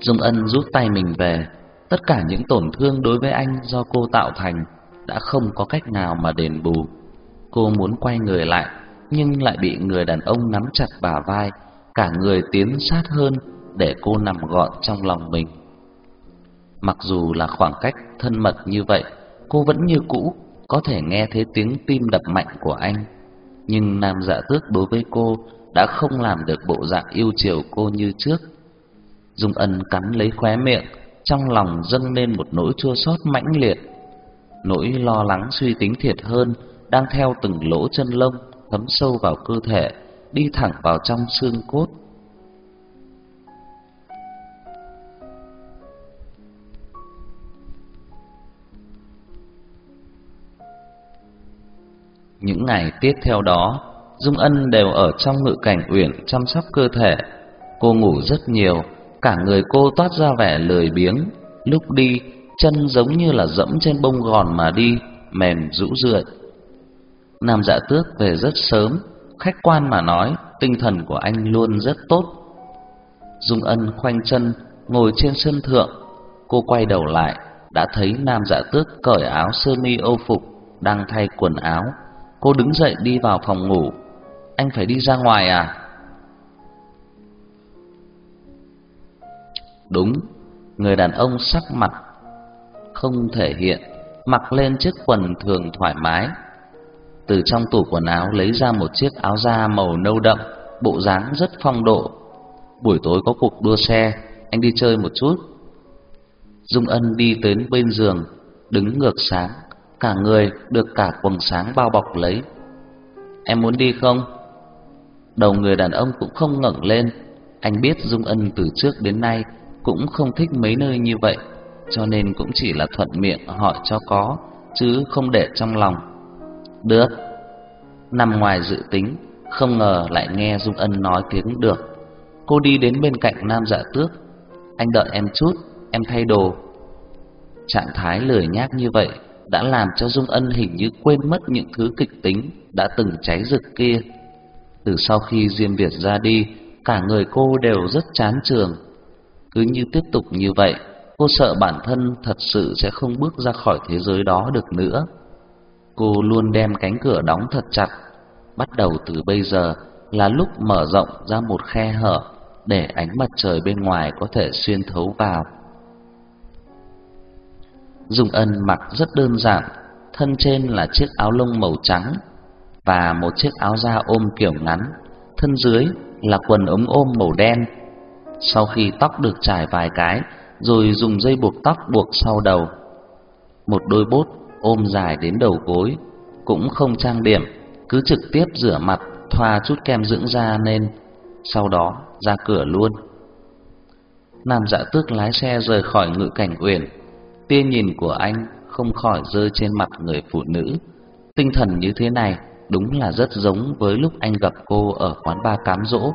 Dung Ân rút tay mình về, tất cả những tổn thương đối với anh do cô tạo thành đã không có cách nào mà đền bù. Cô muốn quay người lại, nhưng lại bị người đàn ông nắm chặt bả vai, cả người tiến sát hơn để cô nằm gọn trong lòng mình. Mặc dù là khoảng cách thân mật như vậy, cô vẫn như cũ có thể nghe thấy tiếng tim đập mạnh của anh. Nhưng nam dạ tước đối với cô đã không làm được bộ dạng yêu chiều cô như trước. Dung Ân cắn lấy khóe miệng, trong lòng dâng lên một nỗi chua xót mãnh liệt. Nỗi lo lắng suy tính thiệt hơn đang theo từng lỗ chân lông thấm sâu vào cơ thể, đi thẳng vào trong xương cốt. Những ngày tiếp theo đó, Dung Ân đều ở trong ngự cảnh uyển chăm sóc cơ thể. Cô ngủ rất nhiều, cả người cô toát ra vẻ lười biếng, lúc đi chân giống như là dẫm trên bông gòn mà đi, mềm rũ rượi. Nam Dạ Tước về rất sớm, khách quan mà nói, tinh thần của anh luôn rất tốt. Dung Ân khoanh chân ngồi trên sân thượng, cô quay đầu lại, đã thấy Nam Dạ Tước cởi áo sơ mi âu phục đang thay quần áo. Cô đứng dậy đi vào phòng ngủ. Anh phải đi ra ngoài à? Đúng, người đàn ông sắc mặt không thể hiện, mặc lên chiếc quần thường thoải mái. Từ trong tủ quần áo lấy ra một chiếc áo da màu nâu đậm, bộ dáng rất phong độ. Buổi tối có cuộc đua xe, anh đi chơi một chút. Dung Ân đi đến bên giường, đứng ngược sáng, cả người được cả quần sáng bao bọc lấy. Em muốn đi không? Đầu người đàn ông cũng không ngẩng lên, anh biết Dung Ân từ trước đến nay cũng không thích mấy nơi như vậy, cho nên cũng chỉ là thuận miệng hỏi cho có, chứ không để trong lòng. Được. Nằm ngoài dự tính, không ngờ lại nghe Dung Ân nói tiếng được. Cô đi đến bên cạnh Nam Dạ Tước. Anh đợi em chút, em thay đồ. Trạng thái lười nhác như vậy đã làm cho Dung Ân hình như quên mất những thứ kịch tính đã từng cháy rực kia. Từ sau khi Diêm Việt ra đi, cả người cô đều rất chán trường. Cứ như tiếp tục như vậy, cô sợ bản thân thật sự sẽ không bước ra khỏi thế giới đó được nữa. Cô luôn đem cánh cửa đóng thật chặt, bắt đầu từ bây giờ là lúc mở rộng ra một khe hở để ánh mặt trời bên ngoài có thể xuyên thấu vào. Dung Ân mặc rất đơn giản, thân trên là chiếc áo lông màu trắng và một chiếc áo da ôm kiểu ngắn, thân dưới là quần ống ôm màu đen. Sau khi tóc được trải vài cái, rồi dùng dây buộc tóc buộc sau đầu. Một đôi bốt ôm dài đến đầu gối, cũng không trang điểm, cứ trực tiếp rửa mặt, thoa chút kem dưỡng da lên, sau đó ra cửa luôn. Nam Dạ Tước lái xe rời khỏi ngự cảnh uyển, tia nhìn của anh không khỏi rơi trên mặt người phụ nữ. Tinh thần như thế này đúng là rất giống với lúc anh gặp cô ở quán ba cám dỗ.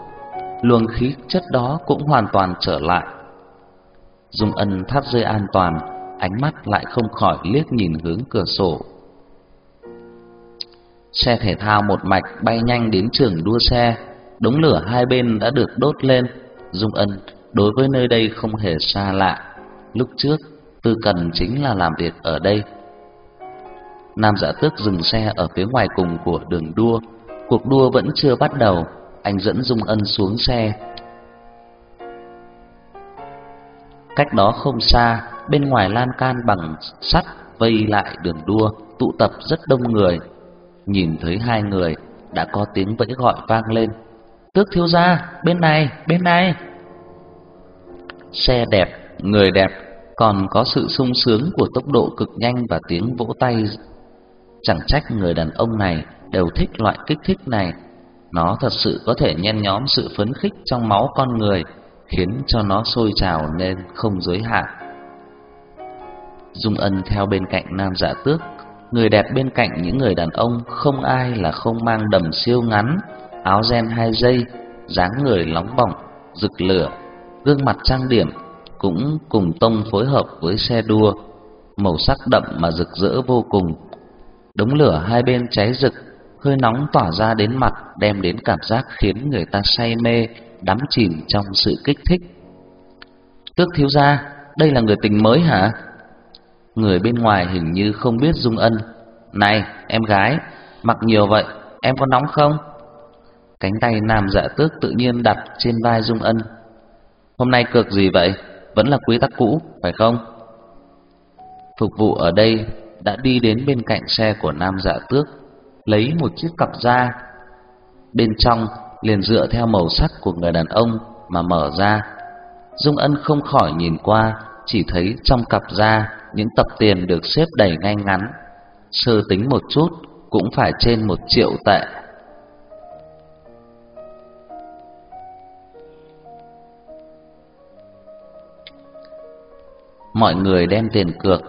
Luồng khí chất đó cũng hoàn toàn trở lại. Dung Ân thắt dây an toàn, ánh mắt lại không khỏi liếc nhìn hướng cửa sổ. Xe thể thao một mạch bay nhanh đến trường đua xe, đống lửa hai bên đã được đốt lên. Dung Ân đối với nơi đây không hề xa lạ. Lúc trước, Tư Cần chính là làm việc ở đây. Nam giả Tước dừng xe ở phía ngoài cùng của đường đua. Cuộc đua vẫn chưa bắt đầu, anh dẫn Dung Ân xuống xe. Cách đó không xa, bên ngoài lan can bằng sắt vây lại đường đua, tụ tập rất đông người. Nhìn thấy hai người, đã có tiếng vẫy gọi vang lên. Tước thiếu gia, bên này, bên này. Xe đẹp, người đẹp, còn có sự sung sướng của tốc độ cực nhanh và tiếng vỗ tay. Chẳng trách người đàn ông này đều thích loại kích thích này. Nó thật sự có thể nhen nhóm sự phấn khích trong máu con người, khiến cho nó sôi trào lên không giới hạn. Dung Ân theo bên cạnh Nam giả Tước, người đẹp bên cạnh những người đàn ông không ai là không mang đầm siêu ngắn, áo ren hai dây, dáng người nóng bỏng, rực lửa, gương mặt trang điểm cũng cùng tông phối hợp với xe đua, màu sắc đậm mà rực rỡ vô cùng. Đống lửa hai bên cháy rực, hơi nóng tỏa ra đến mặt đem đến cảm giác khiến người ta say mê, đắm chìm trong sự kích thích. Tước thiếu gia, đây là người tình mới hả? Người bên ngoài hình như không biết Dung Ân. Này, em gái, mặc nhiều vậy, em có nóng không? Cánh tay nam dạ tước tự nhiên đặt trên vai Dung Ân. Hôm nay cược gì vậy? Vẫn là quy tắc cũ, phải không? Phục vụ ở đây đã đi đến bên cạnh xe của nam dạ tước, lấy một chiếc cặp da. Bên trong liền dựa theo màu sắc của người đàn ông mà mở ra. Dung Ân không khỏi nhìn qua, chỉ thấy trong cặp da những tập tiền được xếp đầy ngay ngắn. Sơ tính một chút cũng phải trên một triệu tệ. Mọi người đem tiền cược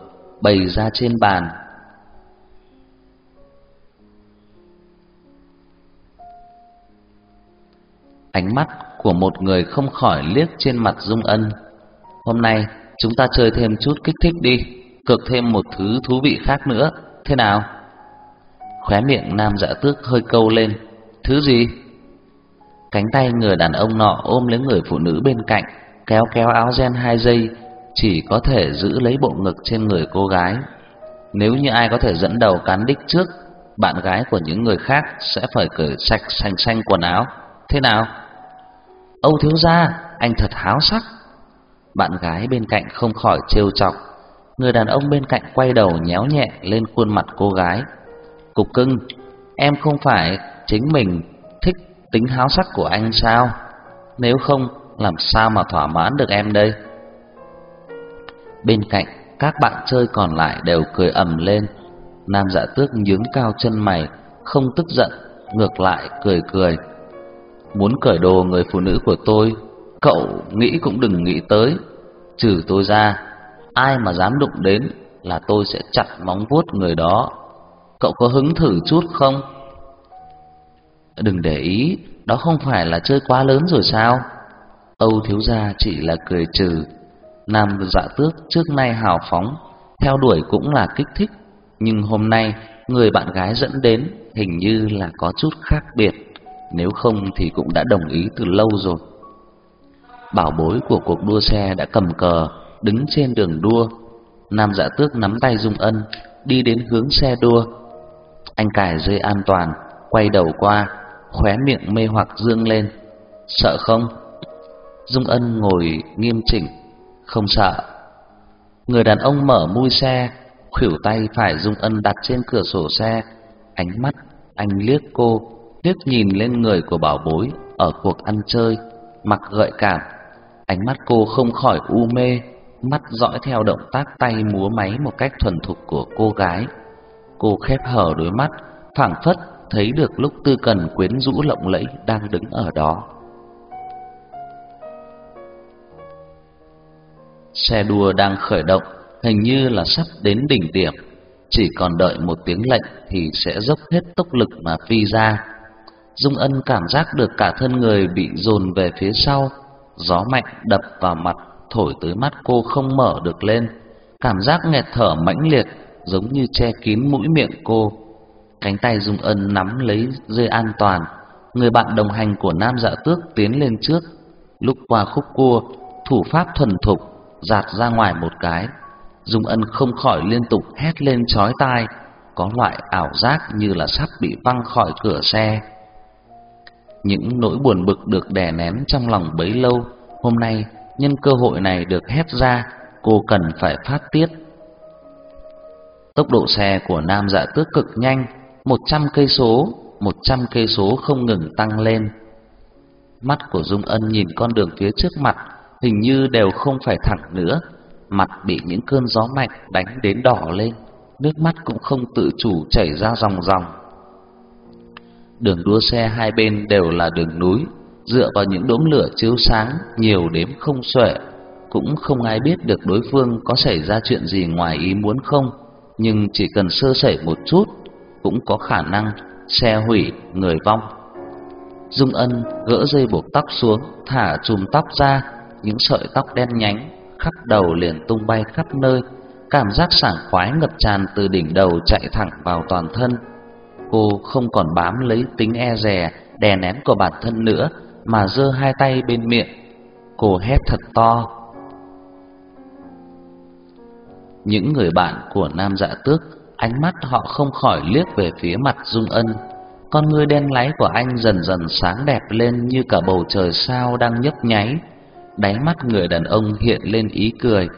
bày ra trên bàn. Ánh mắt của một người không khỏi liếc trên mặt Dung Ân. Hôm nay chúng ta chơi thêm chút kích thích đi, cược thêm một thứ thú vị khác nữa, thế nào? Khóe miệng nam dạ tước hơi câu lên, thứ gì? Cánh tay người đàn ông nọ ôm lấy người phụ nữ bên cạnh, kéo kéo áo ren hai giây, chỉ có thể giữ lấy bộ ngực trên người cô gái. Nếu như ai có thể dẫn đầu cán đích trước, bạn gái của những người khác sẽ phải cởi sạch xanh xanh quần áo. Thế nào? Âu thiếu gia, anh thật háo sắc. Bạn gái bên cạnh không khỏi trêu chọc. Người đàn ông bên cạnh quay đầu nhéo nhẹ lên khuôn mặt cô gái. Cục cưng, em không phải chính mình thích tính háo sắc của anh sao? Nếu không, làm sao mà thỏa mãn được em đây? Bên cạnh, các bạn chơi còn lại đều cười ầm lên. Nam dạ tước nhướng cao chân mày, không tức giận, ngược lại cười cười. Muốn cởi đồ người phụ nữ của tôi, cậu nghĩ cũng đừng nghĩ tới. Trừ tôi ra, ai mà dám đụng đến là tôi sẽ chặt móng vuốt người đó. Cậu có hứng thử chút không? Đừng để ý, đó không phải là chơi quá lớn rồi sao? Âu thiếu gia chỉ là cười trừ, Nam dạ tước trước nay hào phóng, theo đuổi cũng là kích thích, nhưng hôm nay người bạn gái dẫn đến hình như là có chút khác biệt, nếu không thì cũng đã đồng ý từ lâu rồi. Bảo bối của cuộc đua xe đã cầm cờ, đứng trên đường đua. Nam dạ tước nắm tay Dung Ân, đi đến hướng xe đua. Anh cài dây an toàn, quay đầu qua, khóe miệng mê hoặc dương lên. Sợ không? Dung Ân ngồi nghiêm chỉnh, không sợ. Người đàn ông mở mui xe, khuỷu tay phải Dung Ân đặt trên cửa sổ xe, ánh mắt anh liếc cô, liếc nhìn lên người của bảo bối ở cuộc ăn chơi, mặc gợi cảm. Ánh mắt cô không khỏi u mê, mắt dõi theo động tác tay múa máy một cách thuần thục của cô gái. Cô khép hở đôi mắt, phảng phất thấy được lúc Tư Cần quyến rũ lộng lẫy đang đứng ở đó. Xe đua đang khởi động, hình như là sắp đến đỉnh điểm, chỉ còn đợi một tiếng lệnh thì sẽ dốc hết tốc lực mà phi ra. Dung Ân cảm giác được cả thân người bị dồn về phía sau, gió mạnh đập vào mặt, thổi tới mắt cô không mở được lên, cảm giác nghẹt thở mãnh liệt giống như che kín mũi miệng cô. Cánh tay Dung Ân nắm lấy dây an toàn, người bạn đồng hành của Nam Dạ Tước tiến lên trước, lúc qua khúc cua, thủ pháp thuần thục giạt ra ngoài một cái. Dung Ân không khỏi liên tục hét lên chói tai, có loại ảo giác như là sắp bị văng khỏi cửa xe. Những nỗi buồn bực được đè nén trong lòng bấy lâu, hôm nay nhân cơ hội này được hét ra, cô cần phải phát tiết. Tốc độ xe của Nam Dạ Tước cực nhanh, 100 cây số, 100 cây số không ngừng tăng lên. Mắt của Dung Ân nhìn con đường phía trước mặt hình như đều không phải thẳng nữa, mặt bị những cơn gió mạnh đánh đến đỏ lên, nước mắt cũng không tự chủ chảy ra ròng ròng. Đường đua xe hai bên đều là đường núi, dựa vào những đốm lửa chiếu sáng nhiều đếm không xuể, cũng không ai biết được đối phương có xảy ra chuyện gì ngoài ý muốn không, nhưng chỉ cần sơ sẩy một chút cũng có khả năng xe hủy, người vong. Dung Ân gỡ dây buộc tóc xuống, thả chùm tóc ra, những sợi tóc đen nhánh khắp đầu liền tung bay khắp nơi, cảm giác sảng khoái ngập tràn từ đỉnh đầu chạy thẳng vào toàn thân. Cô không còn bám lấy tính e dè, đè nén của bản thân nữa mà giơ hai tay bên miệng. Cô hét thật to. Những người bạn của Nam Dạ Tước, ánh mắt họ không khỏi liếc về phía mặt Dung Ân. Con ngươi đen láy của anh dần dần sáng đẹp lên như cả bầu trời sao đang nhấp nháy. Đáy mắt người đàn ông hiện lên ý cười.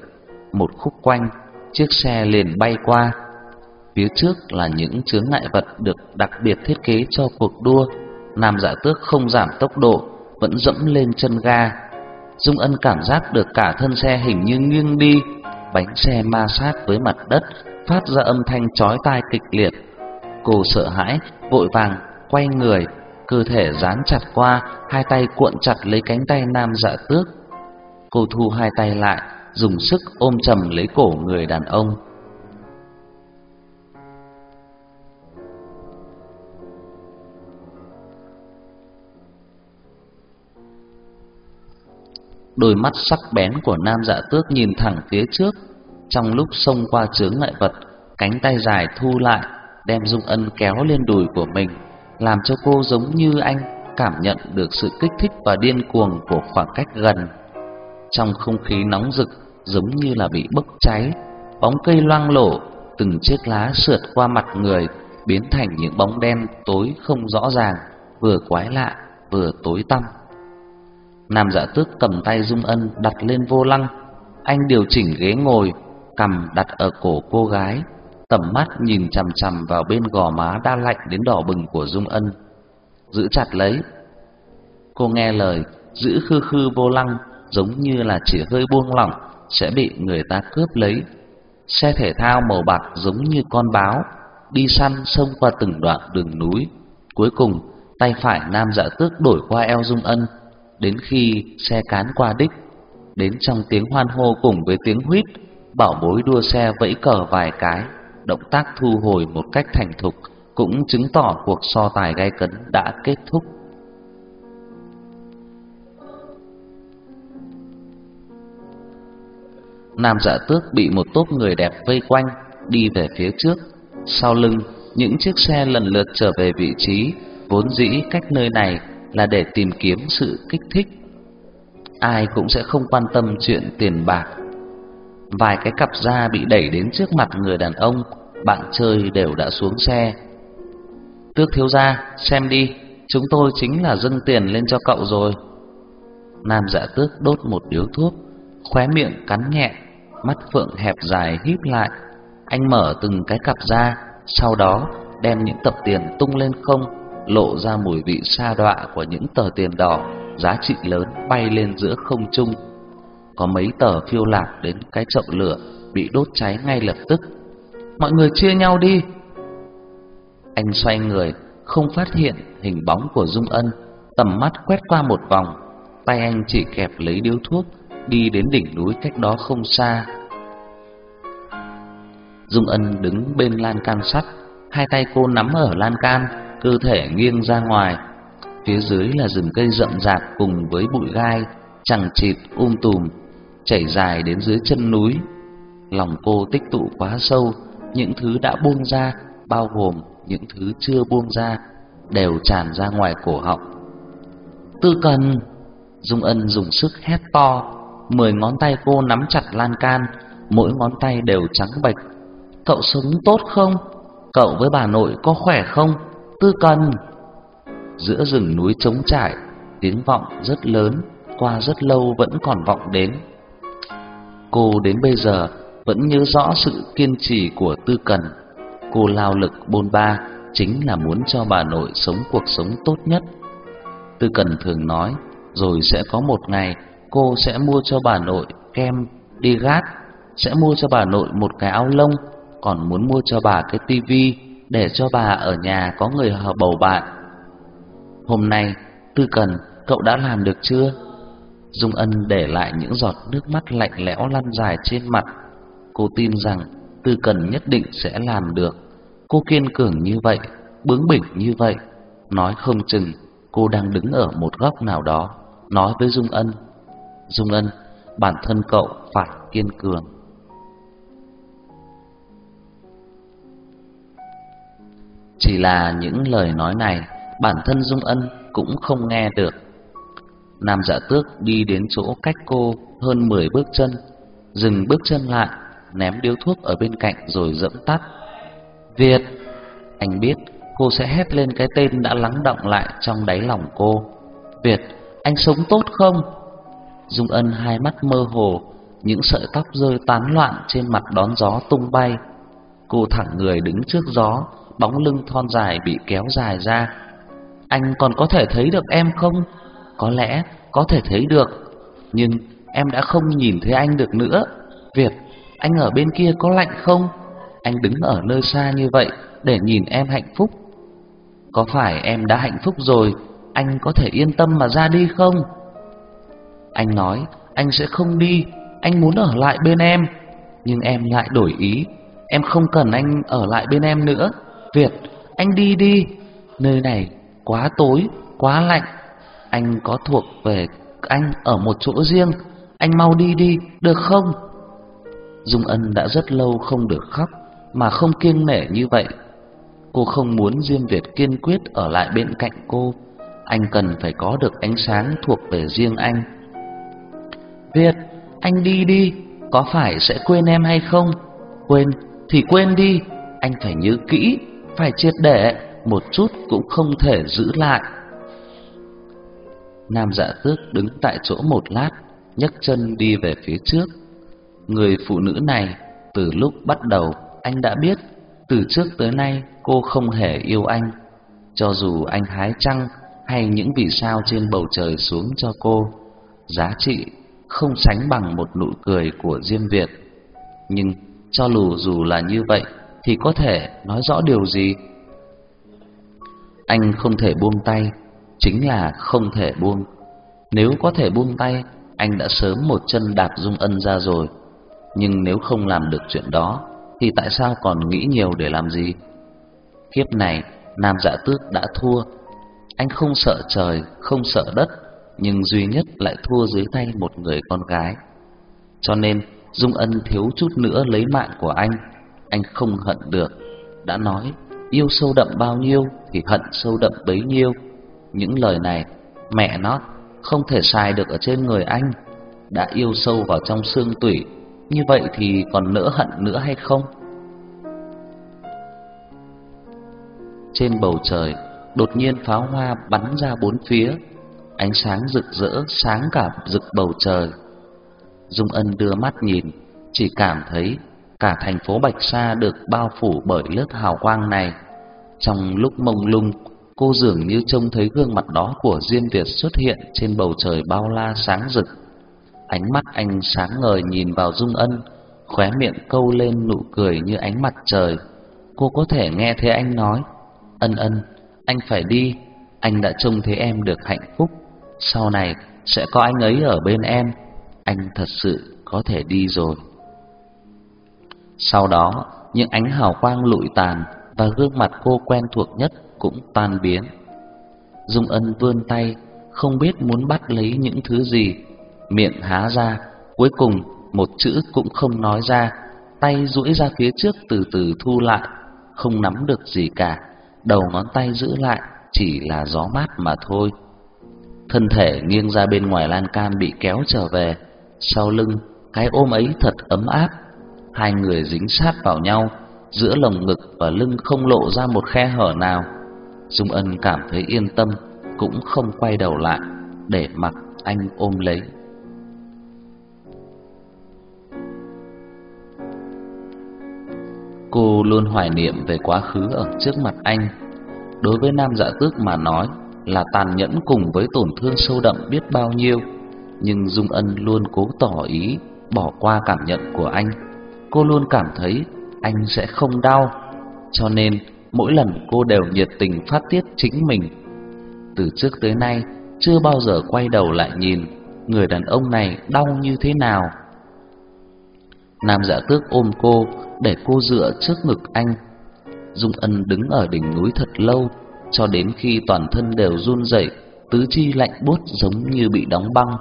Một khúc quanh, chiếc xe liền bay qua. Phía trước là những chướng ngại vật được đặc biệt thiết kế cho cuộc đua. Nam Dạ Tước không giảm tốc độ, vẫn dẫm lên chân ga. Dung Ân cảm giác được cả thân xe hình như nghiêng đi, bánh xe ma sát với mặt đất, phát ra âm thanh chói tai kịch liệt. Cô sợ hãi, vội vàng quay người, cơ thể dán chặt qua, hai tay cuộn chặt lấy cánh tay Nam Dạ Tước. Cô thu hai tay lại, dùng sức ôm chầm lấy cổ người đàn ông. Đôi mắt sắc bén của Nam Dạ Tước nhìn thẳng phía trước, trong lúc xông qua chướng ngại vật, cánh tay dài thu lại, đem Dung Ân kéo lên đùi của mình, làm cho cô giống như anh cảm nhận được sự kích thích và điên cuồng của khoảng cách gần. Trong không khí nóng rực, giống như là bị bốc cháy, bóng cây loang lổ, từng chiếc lá sượt qua mặt người, biến thành những bóng đen tối không rõ ràng, vừa quái lạ, vừa tối tăm. Nam Dạ Tước cầm tay Dung Ân đặt lên vô lăng, anh điều chỉnh ghế ngồi, cầm đặt ở cổ cô gái, tầm mắt nhìn chằm chằm vào bên gò má đã lạnh đến đỏ bừng của Dung Ân. Giữ chặt lấy. Cô nghe lời, giữ khư khư vô lăng, giống như là chỉ hơi buông lỏng sẽ bị người ta cướp lấy. Xe thể thao màu bạc giống như con báo, đi săn xông qua từng đoạn đường núi. Cuối cùng, tay phải Nam Dạ Tước đổi qua eo Dung Ân, đến khi xe cán qua đích, đến trong tiếng hoan hô cùng với tiếng huýt, bảo bối đua xe vẫy cờ vài cái, động tác thu hồi một cách thành thục cũng chứng tỏ cuộc so tài gay cấn đã kết thúc. Nam Dạ Tước bị một tốp người đẹp vây quanh, đi về phía trước. Sau lưng, những chiếc xe lần lượt trở về vị trí vốn dĩ cách nơi này là để tìm kiếm sự kích thích. Ai cũng sẽ không quan tâm chuyện tiền bạc. Vài cái cặp da bị đẩy đến trước mặt người đàn ông, bạn chơi đều đã xuống xe. Tước thiếu gia, xem đi, chúng tôi chính là dâng tiền lên cho cậu rồi. Nam dạ tước đốt một điếu thuốc, khóe miệng cắn nhẹ, mắt phượng hẹp dài híp lại. Anh mở từng cái cặp ra, sau đó đem những tập tiền tung lên không, lộ ra mùi vị sa đọa của những tờ tiền đỏ giá trị lớn bay lên giữa không trung. Có mấy tờ phiêu lạc đến cái chậu lửa bị đốt cháy ngay lập tức. Mọi người chia nhau đi. Anh xoay người, không phát hiện hình bóng của Dung Ân, tầm mắt quét qua một vòng, tay anh chỉ kẹp lấy điếu thuốc, đi đến đỉnh núi cách đó không xa. Dung Ân đứng bên lan can sắt, hai tay cô nắm ở lan can, cơ thể nghiêng ra ngoài. Phía dưới là rừng cây rậm rạp cùng với bụi gai, chẳng chịt um tùm, chảy dài đến dưới chân núi. Lòng cô tích tụ quá sâu, những thứ đã buông ra, bao gồm những thứ chưa buông ra, đều tràn ra ngoài cổ họng. Tư cần! Dung Ân dùng sức hét to, mười ngón tay cô nắm chặt lan can, mỗi ngón tay đều trắng bệch. Cậu sống tốt không? Cậu với bà nội có khỏe không? Tư cần! Giữa rừng núi trống trải, tiếng vọng rất lớn, qua rất lâu vẫn còn vọng đến. Cô đến bây giờ vẫn nhớ rõ sự kiên trì của Tư Cần. Cô lao lực bôn ba chính là muốn cho bà nội sống cuộc sống tốt nhất. Tư Cần thường nói, rồi sẽ có một ngày cô sẽ mua cho bà nội kem đi gát, sẽ mua cho bà nội một cái áo lông, còn muốn mua cho bà cái tivi để cho bà ở nhà có người hờ bầu bạn. Hôm nay, Tư Cần, cậu đã làm được chưa? Dung Ân để lại những giọt nước mắt lạnh lẽo lăn dài trên mặt. Cô tin rằng Tư Cần nhất định sẽ làm được. Cô kiên cường như vậy, bướng bỉnh như vậy, nói không chừng cô đang đứng ở một góc nào đó, nói với Dung Ân. Dung Ân, bản thân cậu phải kiên cường. Chỉ là những lời nói này bản thân Dung Ân cũng không nghe được. Nam Dạ Tước đi đến chỗ cách cô hơn 10 bước chân, dừng bước chân lại, ném điếu thuốc ở bên cạnh rồi dẫm tắt. "Việt!" Anh biết cô sẽ hét lên cái tên đã lắng động lại trong đáy lòng cô. "Việt, anh sống tốt không?" Dung Ân hai mắt mơ hồ, những sợi tóc rơi tán loạn trên mặt đón gió tung bay. Cô thẳng người đứng trước gió, bóng lưng thon dài bị kéo dài ra. Anh còn có thể thấy được em không? Có lẽ có thể thấy được, nhưng em đã không nhìn thấy anh được nữa. Việt, anh ở bên kia có lạnh không? Anh đứng ở nơi xa như vậy để nhìn em hạnh phúc. Có phải em đã hạnh phúc rồi, anh có thể yên tâm mà ra đi không? Anh nói anh sẽ không đi, anh muốn ở lại bên em, nhưng em lại đổi ý, em không cần anh ở lại bên em nữa. Việt, anh đi đi, nơi này quá tối, quá lạnh, anh có thuộc về anh ở một chỗ riêng, anh mau đi đi, được không? Dung Ân đã rất lâu không được khóc, mà không kiêng nể như vậy. Cô không muốn Diêm Việt kiên quyết ở lại bên cạnh cô, anh cần phải có được ánh sáng thuộc về riêng anh. Việt, anh đi đi, có phải sẽ quên em hay không? Quên thì quên đi, anh phải nhớ kỹ, phải triệt để, một chút cũng không thể giữ lại. Nam Dạ Tước đứng tại chỗ một lát, nhấc chân đi về phía trước. Người phụ nữ này, từ lúc bắt đầu anh đã biết, từ trước tới nay cô không hề yêu anh. Cho dù anh hái trăng hay những vì sao trên bầu trời xuống cho cô, giá trị không sánh bằng một nụ cười của Diêm Việt. Nhưng cho lù dù là như vậy thì có thể nói rõ điều gì? Anh không thể buông tay, chính là không thể buông. Nếu có thể buông tay, anh đã sớm một chân đạp Dung Ân ra rồi. Nhưng nếu không làm được chuyện đó, thì tại sao còn nghĩ nhiều để làm gì? Kiếp này, Nam Dạ Tước đã thua. Anh không sợ trời, không sợ đất, nhưng duy nhất lại thua dưới tay một người con gái. Cho nên, Dung Ân thiếu chút nữa lấy mạng của anh, anh không hận được. Đã nói, yêu sâu đậm bao nhiêu thì hận sâu đậm bấy nhiêu. Những lời này, mẹ nó không thể xài được ở trên người anh. Đã yêu sâu vào trong xương tủy, như vậy thì còn nỡ hận nữa hay không? Trên bầu trời, đột nhiên pháo hoa bắn ra bốn phía, ánh sáng rực rỡ sáng cả rực bầu trời. Dung Ân đưa mắt nhìn, chỉ cảm thấy cả thành phố Bạch Sa được bao phủ bởi lớp hào quang này. Trong lúc mông lung, cô dường như trông thấy gương mặt đó của diêm Việt xuất hiện trên bầu trời bao la sáng rực. Ánh mắt anh sáng ngời nhìn vào Dung Ân, khóe miệng câu lên nụ cười như ánh mặt trời. Cô có thể nghe thấy anh nói: "Ân Ân, anh phải đi, anh đã trông thấy em được hạnh phúc, sau này sẽ có anh ấy ở bên em, anh thật sự có thể đi rồi." Sau đó, những ánh hào quang lụi tàn và gương mặt cô quen thuộc nhất cũng tan biến. Dung Ân vươn tay, không biết muốn bắt lấy những thứ gì, miệng há ra, cuối cùng một chữ cũng không nói ra, tay duỗi ra phía trước từ từ thu lại, không nắm được gì cả, đầu ngón tay giữ lại chỉ là gió mát mà thôi. Thân thể nghiêng ra bên ngoài lan can bị kéo trở về, sau lưng cái ôm ấy thật ấm áp, hai người dính sát vào nhau, giữa lồng ngực và lưng không lộ ra một khe hở nào. Dung Ân cảm thấy yên tâm, cũng không quay đầu lại để mặc anh ôm lấy. Cô luôn hoài niệm về quá khứ ở trước mặt anh. Đối với nam dạ tước mà nói là tàn nhẫn cùng với tổn thương sâu đậm biết bao nhiêu, nhưng Dung Ân luôn cố tỏ ý bỏ qua cảm nhận của anh. Cô luôn cảm thấy anh sẽ không đau, cho nên mỗi lần cô đều nhiệt tình phát tiết chính mình. Từ trước tới nay chưa bao giờ quay đầu lại nhìn người đàn ông này đau như thế nào. Nam Dạ Tước ôm cô để cô dựa trước ngực anh. Dung Ân đứng ở đỉnh núi thật lâu, cho đến khi toàn thân đều run rẩy, tứ chi lạnh buốt giống như bị đóng băng.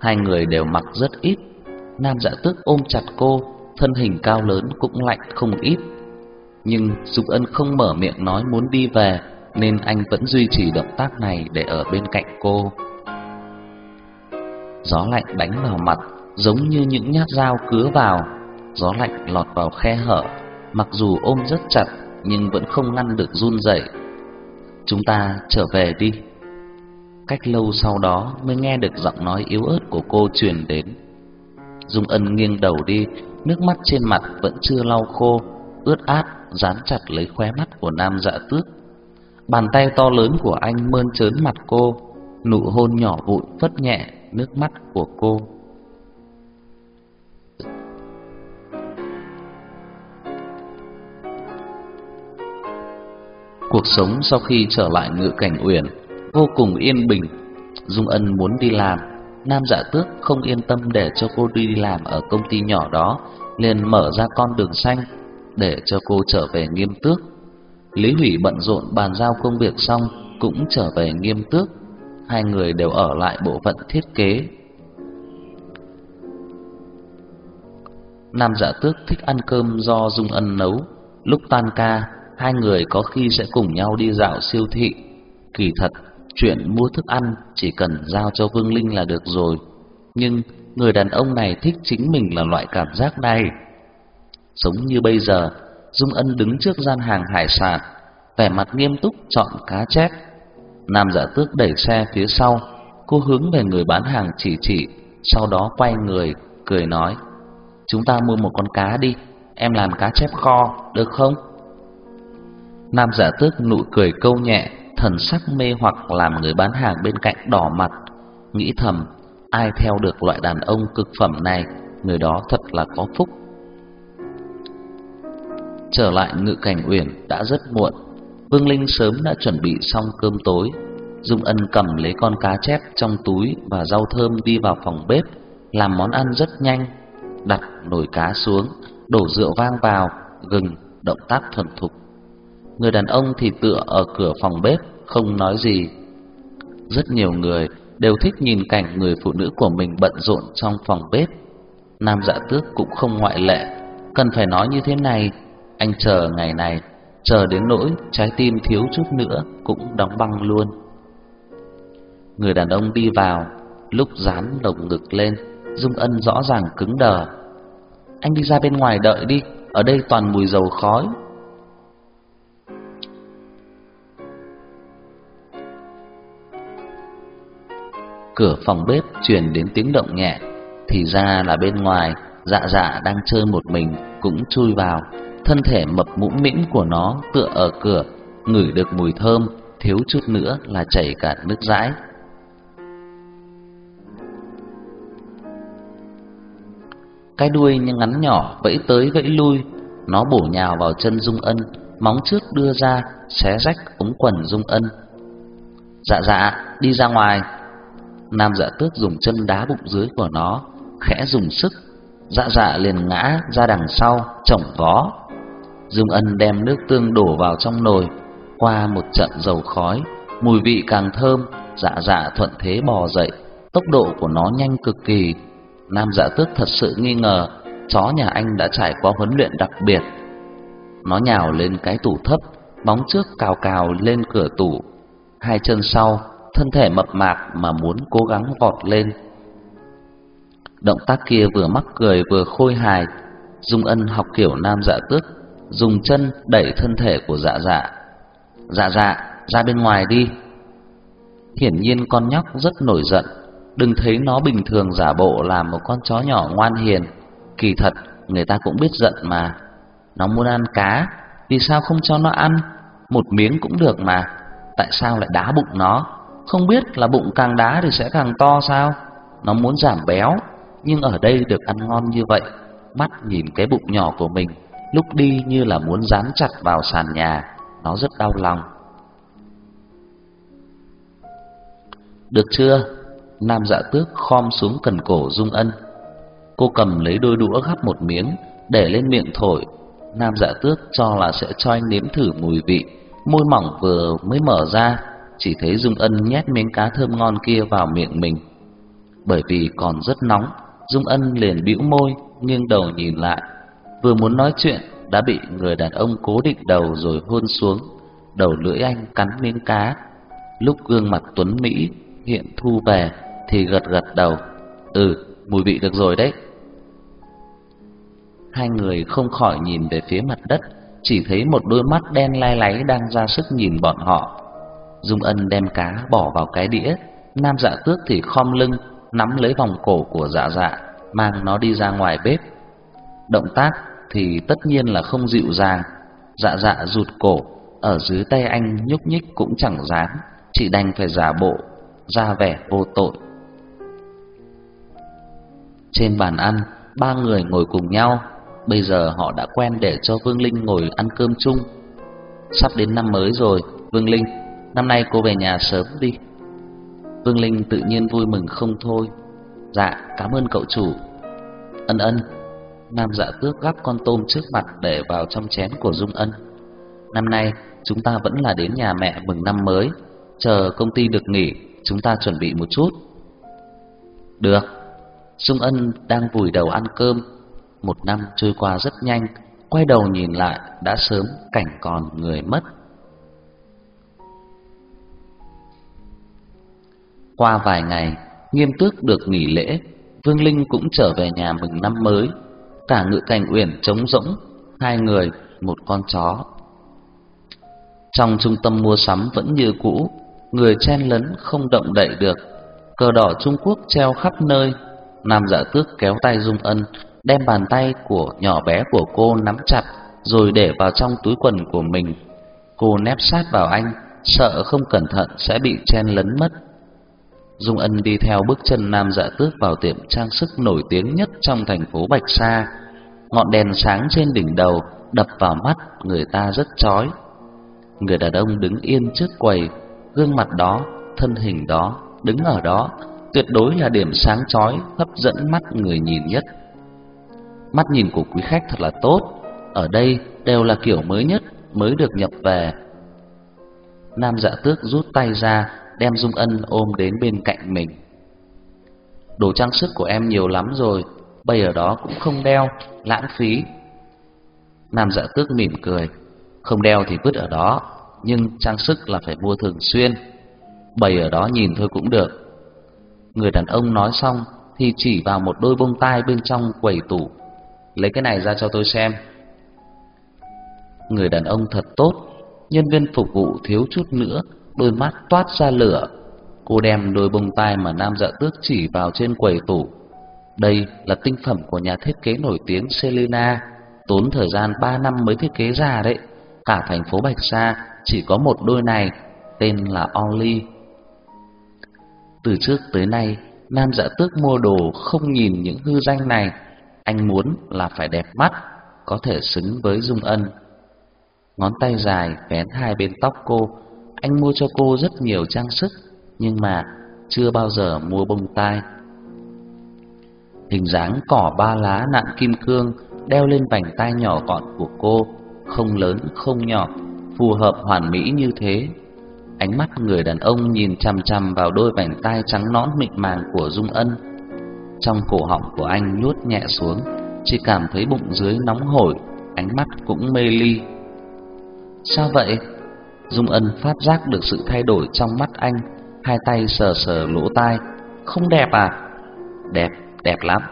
Hai người đều mặc rất ít, Nam Dạ Tước ôm chặt cô, thân hình cao lớn cũng lạnh không ít. Nhưng Dục Ân không mở miệng nói muốn đi về Nên anh vẫn duy trì động tác này để ở bên cạnh cô Gió lạnh đánh vào mặt Giống như những nhát dao cứa vào Gió lạnh lọt vào khe hở Mặc dù ôm rất chặt Nhưng vẫn không ngăn được run rẩy. Chúng ta trở về đi. Cách lâu sau đó mới nghe được giọng nói yếu ớt của cô truyền đến. Dung Ân nghiêng đầu đi, Nước mắt trên mặt vẫn chưa lau khô, Ướt át, dán chặt lấy khóe mắt của nam dạ tước. Bàn tay to lớn của anh mơn trớn mặt cô, Nụ hôn nhỏ vụn phất nhẹ nước mắt của cô. Cuộc sống sau khi trở lại ngự cảnh uyển vô cùng yên bình. Dung Ân muốn đi làm, Nam Dạ Tước không yên tâm để cho cô đi làm ở công ty nhỏ đó, liền mở ra con đường xanh để cho cô trở về Nghiêm Tước. Lý Hủy bận rộn bàn giao công việc xong cũng trở về Nghiêm Tước. Hai người đều ở lại bộ phận thiết kế. Nam Dạ Tước thích ăn cơm do Dung Ân nấu. Lúc tan ca, hai người có khi sẽ cùng nhau đi dạo siêu thị. Kỳ thật, chuyện mua thức ăn chỉ cần giao cho Vương Linh là được rồi. Nhưng người đàn ông này thích chính mình là loại cảm giác này. Giống như bây giờ, Dung Ân đứng trước gian hàng hải sản, vẻ mặt nghiêm túc chọn cá chép. Nam giả Tước đẩy xe phía sau, cô hướng về người bán hàng chỉ chỉ, sau đó quay người cười nói: "Chúng ta mua một con cá đi, em làm cá chép kho, được không?" Nam giả Tước nụ cười câu nhẹ, thần sắc mê hoặc làm người bán hàng bên cạnh đỏ mặt, nghĩ thầm, ai theo được loại đàn ông cực phẩm này, người đó thật là có phúc. Trở lại ngự cảnh uyển đã rất muộn, Vương Linh sớm đã chuẩn bị xong cơm tối. Dung Ân cầm lấy con cá chép trong túi và rau thơm đi vào phòng bếp, làm món ăn rất nhanh, đặt nồi cá xuống, đổ rượu vang vào, gừng, động tác thuần thục. Người đàn ông thì tựa ở cửa phòng bếp, Không nói gì. Rất nhiều người đều thích nhìn cảnh Người phụ nữ của mình bận rộn trong phòng bếp. Nam dạ tước cũng không ngoại lệ. Cần phải nói như thế này, Anh chờ ngày này, Chờ đến nỗi trái tim thiếu chút nữa Cũng đóng băng luôn. Người đàn ông đi vào, Lúc dán lồng ngực lên, Dung Ân rõ ràng cứng đờ. Anh đi ra bên ngoài đợi đi, Ở đây toàn mùi dầu khói. Cửa phòng bếp truyền đến tiếng động nhẹ, thì ra là bên ngoài Dạ Dạ đang chơi một mình cũng chui vào, thân thể mập mũm mĩm của nó tựa ở cửa, ngửi được mùi thơm, thiếu chút nữa là chảy cả nước dãi. Cái đuôi ngắn nhỏ vẫy tới vẫy lui, nó bổ nhào vào chân Dung Ân, móng trước đưa ra xé rách ống quần Dung Ân. Dạ dạ, đi ra ngoài. Nam dạ tước dùng chân đá bụng dưới của nó, khẽ dùng sức, dạ dạ liền ngã ra đằng sau, chổng vó. Dung Ân đem nước tương đổ vào trong nồi, qua một trận dầu khói, mùi vị càng thơm, dạ dạ thuận thế bò dậy, tốc độ của nó nhanh cực kỳ. Nam dạ tước thật sự nghi ngờ, chó nhà anh đã trải qua huấn luyện đặc biệt. Nó nhào lên cái tủ thấp, bóng trước cào cào lên cửa tủ, hai chân sau thân thể mập mạp mà muốn cố gắng vọt lên. Động tác kia vừa mắc cười vừa khôi hài, Dung Ân học kiểu nam dạ tước, dùng chân đẩy thân thể của dạ dạ. Dạ dạ, ra bên ngoài đi. Hiển nhiên con nhóc rất nổi giận, đừng thấy nó bình thường giả bộ làm một con chó nhỏ ngoan hiền, kỳ thật người ta cũng biết giận mà. Nó muốn ăn cá, vì sao không cho nó ăn? Một miếng cũng được mà, tại sao lại đá bụng nó? Không biết là bụng càng đá thì sẽ càng to sao? Nó muốn giảm béo, nhưng ở đây được ăn ngon như vậy, mắt nhìn cái bụng nhỏ của mình, lúc đi như là muốn dán chặt vào sàn nhà, nó rất đau lòng. Được chưa? Nam Dạ Tước khom xuống cần cổ Dung Ân. Cô cầm lấy đôi đũa gắp một miếng, để lên miệng thổi. Nam Dạ Tước cho là sẽ cho anh nếm thử mùi vị, môi mỏng vừa mới mở ra chỉ thấy Dung Ân nhét miếng cá thơm ngon kia vào miệng mình. Bởi vì còn rất nóng, Dung Ân liền bĩu môi, nghiêng đầu nhìn lại, vừa muốn nói chuyện đã bị người đàn ông cố định đầu rồi hôn xuống. Đầu lưỡi anh cắn miếng cá. Lúc gương mặt tuấn mỹ hiện thu về thì gật gật đầu. "Ừ, mùi vị được rồi đấy." Hai người không khỏi nhìn về phía mặt đất, chỉ thấy một đôi mắt đen lai láy đang ra sức nhìn bọn họ. Dung Ân đem cá bỏ vào cái đĩa, Nam Dạ Tước thì khom lưng, nắm lấy vòng cổ của Dạ Dạ, mang nó đi ra ngoài bếp. Động tác thì tất nhiên là không dịu dàng, Dạ Dạ rụt cổ, ở dưới tay anh nhúc nhích cũng chẳng dám, chỉ đành phải giả bộ ra vẻ vô tội. Trên bàn ăn, ba người ngồi cùng nhau, bây giờ họ đã quen để cho Vương Linh ngồi ăn cơm chung. Sắp đến năm mới rồi, Vương Linh, năm nay cô về nhà sớm đi. Vương Linh tự nhiên vui mừng không thôi. Dạ, cảm ơn cậu chủ. Ân ân. Nam Dạ Tước gắp con tôm trước mặt để vào trong chén của Dung Ân. Năm nay chúng ta vẫn là đến nhà mẹ mừng năm mới, chờ công ty được nghỉ, chúng ta chuẩn bị một chút. Được. Dung Ân đang vùi đầu ăn cơm. Một năm trôi qua rất nhanh, quay đầu nhìn lại đã sớm cảnh còn người mất. Qua vài ngày, Nghiêm Tước được nghỉ lễ, Vương Linh cũng trở về nhà mừng năm mới. Cả Ngự Cảnh Uyển trống rỗng, hai người, một con chó. Trong trung tâm mua sắm vẫn như cũ, người chen lấn không động đậy được. Cờ đỏ Trung Quốc treo khắp nơi. Nam Dạ Tước kéo tay Dung Ân, đem bàn tay của nhỏ bé của cô nắm chặt rồi để vào trong túi quần của mình. Cô nép sát vào anh, sợ không cẩn thận sẽ bị chen lấn mất. Dung Ân đi theo bước chân Nam Dạ Tước vào tiệm trang sức nổi tiếng nhất trong thành phố Bạch Sa. Ngọn đèn sáng trên đỉnh đầu đập vào mắt người ta rất chói. Người đàn ông đứng yên trước quầy, gương mặt đó, thân hình đó, đứng ở đó, tuyệt đối là điểm sáng chói hấp dẫn mắt người nhìn nhất. Mắt nhìn của quý khách thật là tốt, ở đây đều là kiểu mới nhất, mới được nhập về. Nam Dạ Tước rút tay ra, đem Dung Ân ôm đến bên cạnh mình. Đồ trang sức của em nhiều lắm rồi, bây ở đó cũng không đeo, lãng phí. Nam dạ tước mỉm cười, không đeo thì vứt ở đó, nhưng trang sức là phải mua thường xuyên. Bày ở đó nhìn thôi cũng được. Người đàn ông nói xong thì chỉ vào một đôi bông tai bên trong quầy tủ. Lấy cái này ra cho tôi xem. Người đàn ông thật tốt, nhân viên phục vụ thiếu chút nữa đôi mắt toát ra lửa. Cô đem đôi bông tai mà Nam Dạ Tước chỉ vào trên quầy tủ. Đây là tinh phẩm của nhà thiết kế nổi tiếng Selena, tốn thời gian 3 năm mới thiết kế ra đấy. Cả thành phố Bạch Sa chỉ có một đôi này, tên là Only. Từ trước tới nay, Nam Dạ Tước mua đồ không nhìn những hư danh này, anh muốn là phải đẹp mắt, có thể xứng với Dung Ân. Ngón tay dài vén hai bên tóc cô, anh mua cho cô rất nhiều trang sức, nhưng mà chưa bao giờ mua bông tai. Hình dáng cỏ ba lá nặng kim cương đeo lên vành tai nhỏ gọn của cô, không lớn không nhỏ, phù hợp hoàn mỹ như thế. Ánh mắt người đàn ông nhìn chằm chằm vào đôi vành tai trắng nõn mịn màng của Dung Ân. Trong cổ họng của anh nuốt nhẹ xuống, chỉ cảm thấy bụng dưới nóng hổi, ánh mắt cũng mê ly. Sao vậy? Dung Ân phát giác được sự thay đổi trong mắt anh, hai tay sờ sờ lỗ tai. Không đẹp à? Đẹp, đẹp lắm.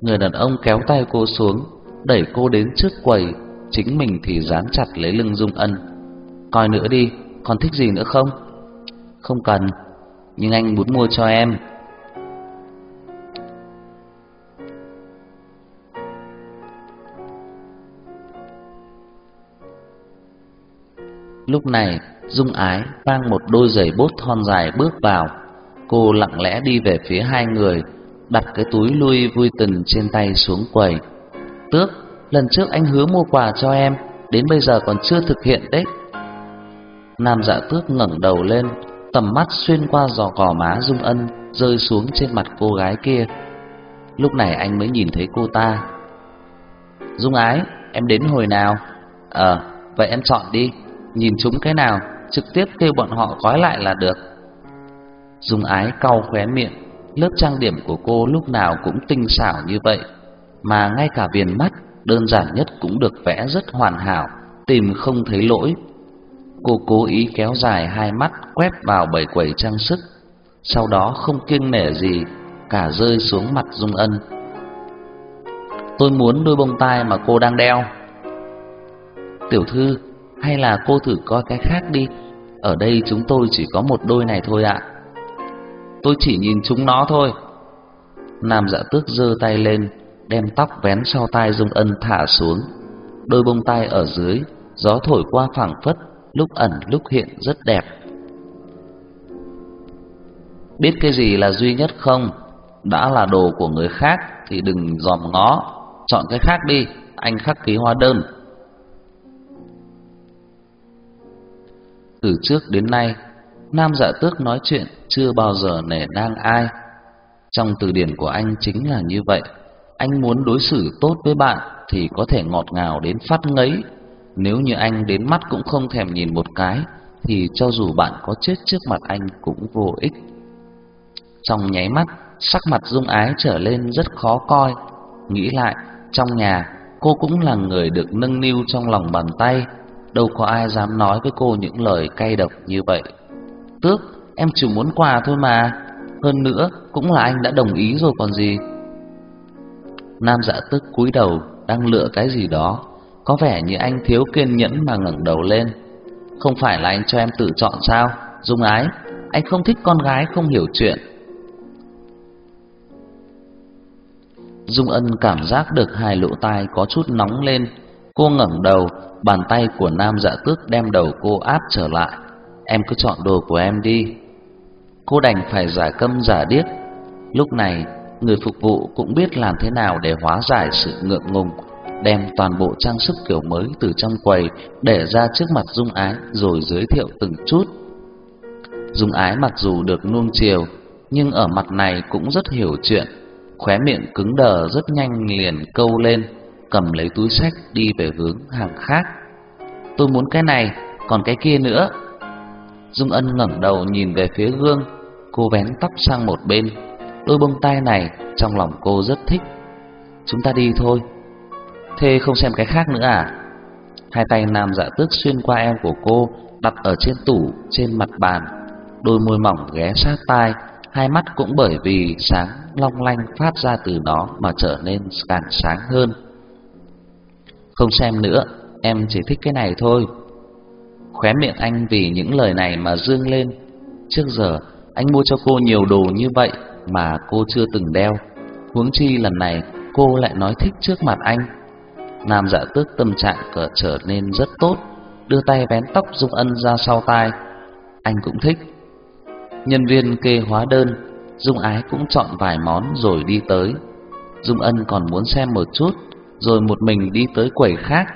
Người đàn ông kéo tay cô xuống, đẩy cô đến trước quầy, chính mình thì dán chặt lấy lưng Dung Ân. Coi nữa đi, còn thích gì nữa không? Không cần, nhưng anh muốn mua cho em. Lúc này, Dung Ái mang một đôi giày bốt thon dài bước vào. Cô lặng lẽ đi về phía hai người, đặt cái túi lui vui tình trên tay xuống quầy. Tước, lần trước anh hứa mua quà cho em, đến bây giờ còn chưa thực hiện đấy. Nam dạ tước ngẩng đầu lên, tầm mắt xuyên qua giò cỏ má Dung Ân rơi xuống trên mặt cô gái kia. Lúc này anh mới nhìn thấy cô ta. Dung Ái, em đến hồi nào? Ờ, vậy em chọn đi nhìn chúng cái nào, trực tiếp kêu bọn họ gói lại là được. Dung ái cau khóe miệng, lớp trang điểm của cô lúc nào cũng tinh xảo như vậy, mà ngay cả viền mắt đơn giản nhất cũng được vẽ rất hoàn hảo, tìm không thấy lỗi. Cô cố ý kéo dài hai mắt quét vào bảy quầy trang sức, sau đó không kiêng nể gì, cả rơi xuống mặt Dung Ân. Tôi muốn đôi bông tai mà cô đang đeo. Tiểu thư, hay là cô thử coi cái khác đi, ở đây chúng tôi chỉ có một đôi này thôi ạ. Tôi chỉ nhìn chúng nó thôi. Nam dạ tước giơ tay lên, đem tóc vén sau tai Dung Ân thả xuống. Đôi bông tai ở dưới, gió thổi qua phẳng phất, lúc ẩn lúc hiện rất đẹp. Biết cái gì là duy nhất không? Đã là đồ của người khác thì đừng dòm ngó, chọn cái khác đi, anh khắc ký hóa đơn. Từ trước đến nay, Nam Dạ Tước nói chuyện chưa bao giờ nể nang ai. Trong từ điển của anh chính là như vậy. Anh muốn đối xử tốt với bạn thì có thể ngọt ngào đến phát ngấy. Nếu như anh đến mắt cũng không thèm nhìn một cái thì cho dù bạn có chết trước mặt anh cũng vô ích. Trong nháy mắt, sắc mặt Dung Ái trở lên rất khó coi. Nghĩ lại, trong nhà cô cũng là người được nâng niu trong lòng bàn tay, đâu có ai dám nói với cô những lời cay độc như vậy. Tước, em chỉ muốn quà thôi mà, hơn nữa cũng là anh đã đồng ý rồi còn gì. Nam Dạ Tước cúi đầu đang lựa cái gì đó, có vẻ như anh thiếu kiên nhẫn mà ngẩng đầu lên. Không phải là anh cho em tự chọn sao? Dung Ái, anh không thích con gái không hiểu chuyện. Dung Ân cảm giác được hai lỗ tai có chút nóng lên, cô ngẩng đầu, bàn tay của Nam Dạ Tước đem đầu cô áp trở lại. "Em cứ chọn đồ của em đi." Cô đành phải giả câm giả điếc. Lúc này, người phục vụ cũng biết làm thế nào để hóa giải sự ngượng ngùng, đem toàn bộ trang sức kiểu mới từ trong quầy để ra trước mặt Dung Ái rồi giới thiệu từng chút. Dung Ái mặc dù được nuông chiều, nhưng ở mặt này cũng rất hiểu chuyện khóe miệng cứng đờ rất nhanh liền câu lên, cầm lấy túi sách đi về hướng hàng khác. Tôi muốn cái này, còn cái kia nữa. Dung Ân ngẩng đầu nhìn về phía gương, cô vén tóc sang một bên. Đôi bông tai này trong lòng cô rất thích. Chúng ta đi thôi. Thế không xem cái khác nữa à? Hai tay nam dạ tước xuyên qua eo của cô, đặt ở trên tủ, trên mặt bàn. Đôi môi mỏng ghé sát tai, hai mắt cũng bởi vì sáng long lanh phát ra từ nó mà trở nên càng sáng hơn. Không xem nữa, em chỉ thích cái này thôi. Khóe miệng anh vì những lời này mà dương lên. Trước giờ anh mua cho cô nhiều đồ như vậy mà cô chưa từng đeo. Huống chi lần này cô lại nói thích trước mặt anh. Nam Dạ Tước tâm trạng cỡ trở nên rất tốt, đưa tay vén tóc Dung Ân ra sau tai. Anh cũng thích. Nhân viên kê hóa đơn Dung Ái cũng chọn vài món rồi đi tới. Dung Ân còn muốn xem một chút, rồi một mình đi tới quầy khác.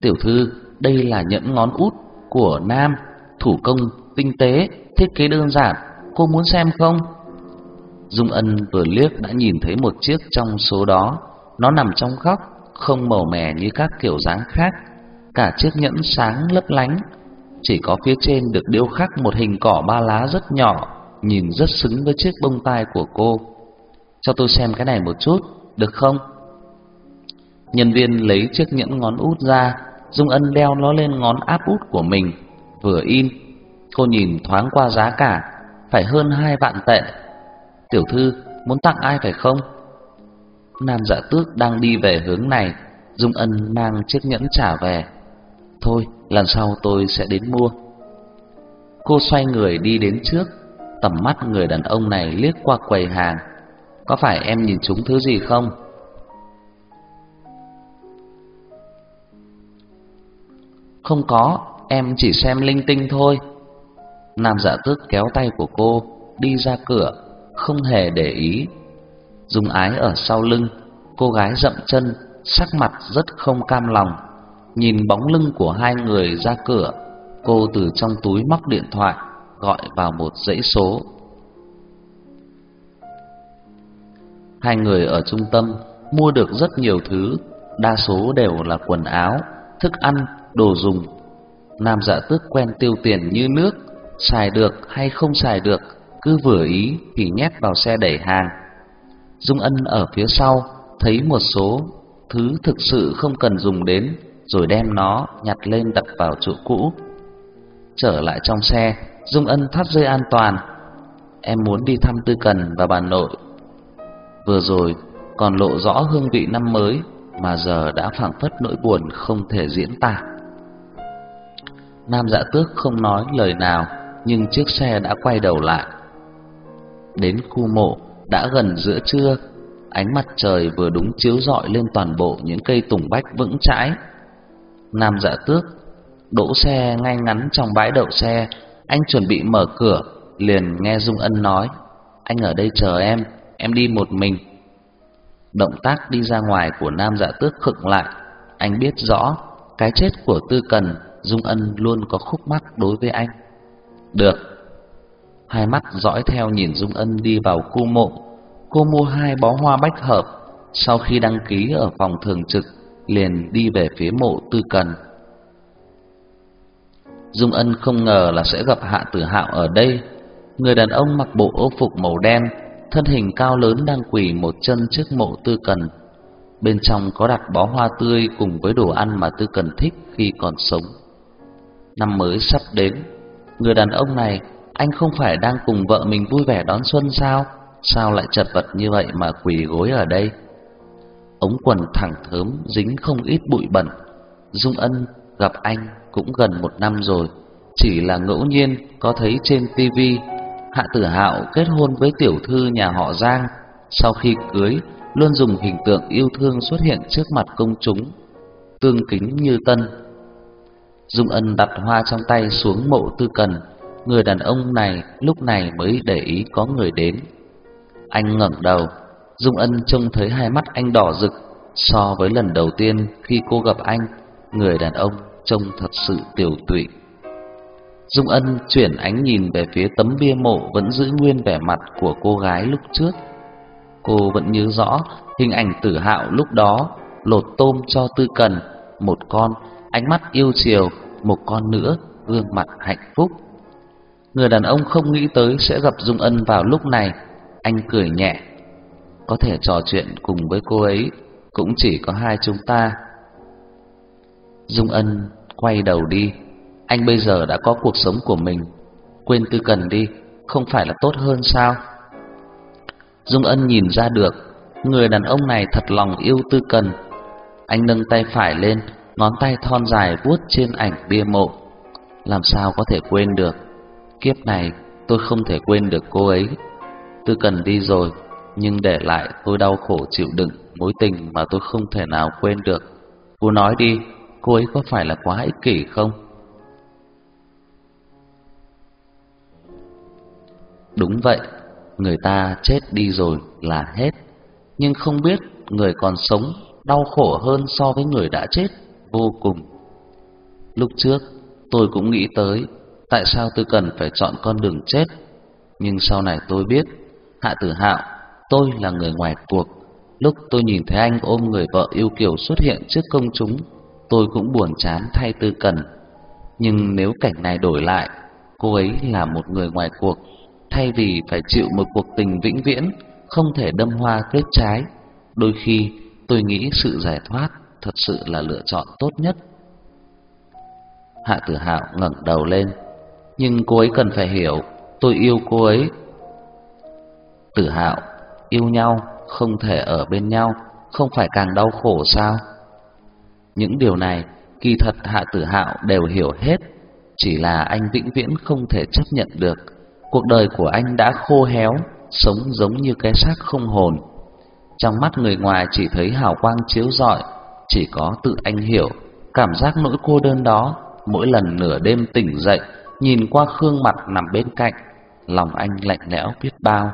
Tiểu thư, đây là nhẫn ngón út của Nam, thủ công tinh tế, thiết kế đơn giản, cô muốn xem không? Dung Ân vừa liếc đã nhìn thấy một chiếc trong số đó, nó nằm trong góc, không màu mè như các kiểu dáng khác, cả chiếc nhẫn sáng lấp lánh, chỉ có phía trên được điêu khắc một hình cỏ ba lá rất nhỏ, nhìn rất xứng với chiếc bông tai của cô. Cho tôi xem cái này một chút, được không? Nhân viên lấy chiếc nhẫn ngón út ra, Dung Ân đeo nó lên ngón áp út của mình, vừa in. Cô nhìn thoáng qua giá cả, phải hơn hai vạn tệ. Tiểu thư, muốn tặng ai phải không? Nam dạ tước đang đi về hướng này, Dung Ân mang chiếc nhẫn trả về. Thôi, lần sau tôi sẽ đến mua. Cô xoay người đi đến trước, Tầm mắt người đàn ông này liếc qua quầy hàng Có phải em nhìn chúng thứ gì không? Không có, em chỉ xem linh tinh thôi. Nam giả tước kéo tay của cô Đi ra cửa Không hề để ý. Dung ái ở sau lưng Cô gái dậm chân Sắc mặt rất không cam lòng. Nhìn bóng lưng của hai người ra cửa Cô từ trong túi móc điện thoại gọi vào một dãy số. Hai người ở trung tâm mua được rất nhiều thứ, đa số đều là quần áo, thức ăn, đồ dùng. Nam Dạ Tước quen tiêu tiền như nước, xài được hay không xài được, cứ vừa ý thì nhét vào xe đẩy hàng. Dung Ân ở phía sau thấy một số thứ thực sự không cần dùng đến, rồi đem nó nhặt lên đặt vào chỗ cũ. Trở lại trong xe, Dung Ân thắt dây an toàn. Em muốn đi thăm Tư Cần và bà nội. Vừa rồi còn lộ rõ hương vị năm mới mà giờ đã phảng phất nỗi buồn không thể diễn tả. Nam Dạ Tước không nói lời nào, nhưng chiếc xe đã quay đầu lại. Đến khu mộ đã gần giữa trưa, ánh mặt trời vừa đúng chiếu rọi lên toàn bộ những cây tùng bách vững chãi. Nam Dạ Tước đỗ xe ngay ngắn trong bãi đậu xe, anh chuẩn bị mở cửa, liền nghe Dung Ân nói: "Anh ở đây chờ em, em đi một mình." Động tác đi ra ngoài của Nam Dạ Tước khựng lại, anh biết rõ cái chết của Tư Cần, Dung Ân luôn có khúc mắc đối với anh. Được. Hai mắt dõi theo nhìn Dung Ân đi vào khu mộ. Cô mua hai bó hoa bách hợp, sau khi đăng ký ở phòng thường trực, liền đi về phía mộ Tư Cần. Dung Ân không ngờ là sẽ gặp Hạ Tử Hạo ở đây. Người đàn ông mặc bộ ô phục màu đen, thân hình cao lớn đang quỳ một chân trước mộ Tư Cần. Bên trong có đặt bó hoa tươi cùng với đồ ăn mà Tư Cần thích khi còn sống. Năm mới sắp đến, người đàn ông này, anh không phải đang cùng vợ mình vui vẻ đón xuân sao? Sao lại chật vật như vậy mà quỳ gối ở đây? Ống quần thẳng thớm dính không ít bụi bẩn. Dung Ân gặp anh cũng gần một năm rồi, chỉ là ngẫu nhiên có thấy trên tivi Hạ Tử Hạo kết hôn với tiểu thư nhà họ Giang, sau khi cưới luôn dùng hình tượng yêu thương xuất hiện trước mặt công chúng, tương kính như tân. Dung Ân đặt hoa trong tay xuống mộ Tư Cần, người đàn ông này lúc này mới để ý có người đến. Anh ngẩng đầu, Dung Ân trông thấy hai mắt anh đỏ rực, so với lần đầu tiên khi cô gặp anh, người đàn ông trông thật sự tiểu tụy. Dung Ân chuyển ánh nhìn về phía tấm bia mộ vẫn giữ nguyên vẻ mặt của cô gái lúc trước. Cô vẫn nhớ rõ hình ảnh Tử Hạo lúc đó lột tôm cho Tư Cần, một con ánh mắt yêu chiều, một con nữa gương mặt hạnh phúc. Người đàn ông không nghĩ tới sẽ gặp Dung Ân vào lúc này, anh cười nhẹ. Có thể trò chuyện cùng với cô ấy cũng chỉ có hai chúng ta. Dung Ân quay đầu đi. Anh bây giờ đã có cuộc sống của mình, quên Tư Cần đi, không phải là tốt hơn sao? Dung Ân nhìn ra được, người đàn ông này thật lòng yêu Tư Cần. Anh nâng tay phải lên, ngón tay thon dài vuốt trên ảnh bia mộ. Làm sao có thể quên được? Kiếp này tôi không thể quên được cô ấy. tôi Cần đi rồi, nhưng để lại tôi đau khổ chịu đựng mối tình mà tôi không thể nào quên được. Cô nói đi, cô ấy có phải là quá ích kỷ không? Đúng vậy, người ta chết đi rồi là hết, nhưng không biết người còn sống đau khổ hơn so với người đã chết vô cùng. Lúc trước tôi cũng nghĩ tới tại sao tôi cần phải chọn con đường chết, nhưng sau này tôi biết Hạ Tử Hạo, tôi là người ngoài cuộc. Lúc tôi nhìn thấy anh ôm người vợ yêu kiều xuất hiện trước công chúng, tôi cũng buồn chán thay Tư Cần. Nhưng nếu cảnh này đổi lại, cô ấy là một người ngoài cuộc thay vì phải chịu một cuộc tình vĩnh viễn không thể đâm hoa kết trái, đôi khi tôi nghĩ sự giải thoát thật sự là lựa chọn tốt nhất. Hạ Tử Hạo ngẩng đầu lên, nhưng cô ấy cần phải hiểu, tôi yêu cô ấy. Tử Hạo, yêu nhau không thể ở bên nhau, không phải càng đau khổ sao? Những điều này kỳ thật Hạ Tử Hạo đều hiểu hết, chỉ là anh vĩnh viễn không thể chấp nhận được Cuộc đời của anh đã khô héo, sống giống như cái xác không hồn. Trong mắt người ngoài chỉ thấy hào quang chiếu rọi, chỉ có tự anh hiểu cảm giác nỗi cô đơn đó. Mỗi lần nửa đêm tỉnh dậy, nhìn qua khương mặt nằm bên cạnh, lòng anh lạnh lẽo biết bao.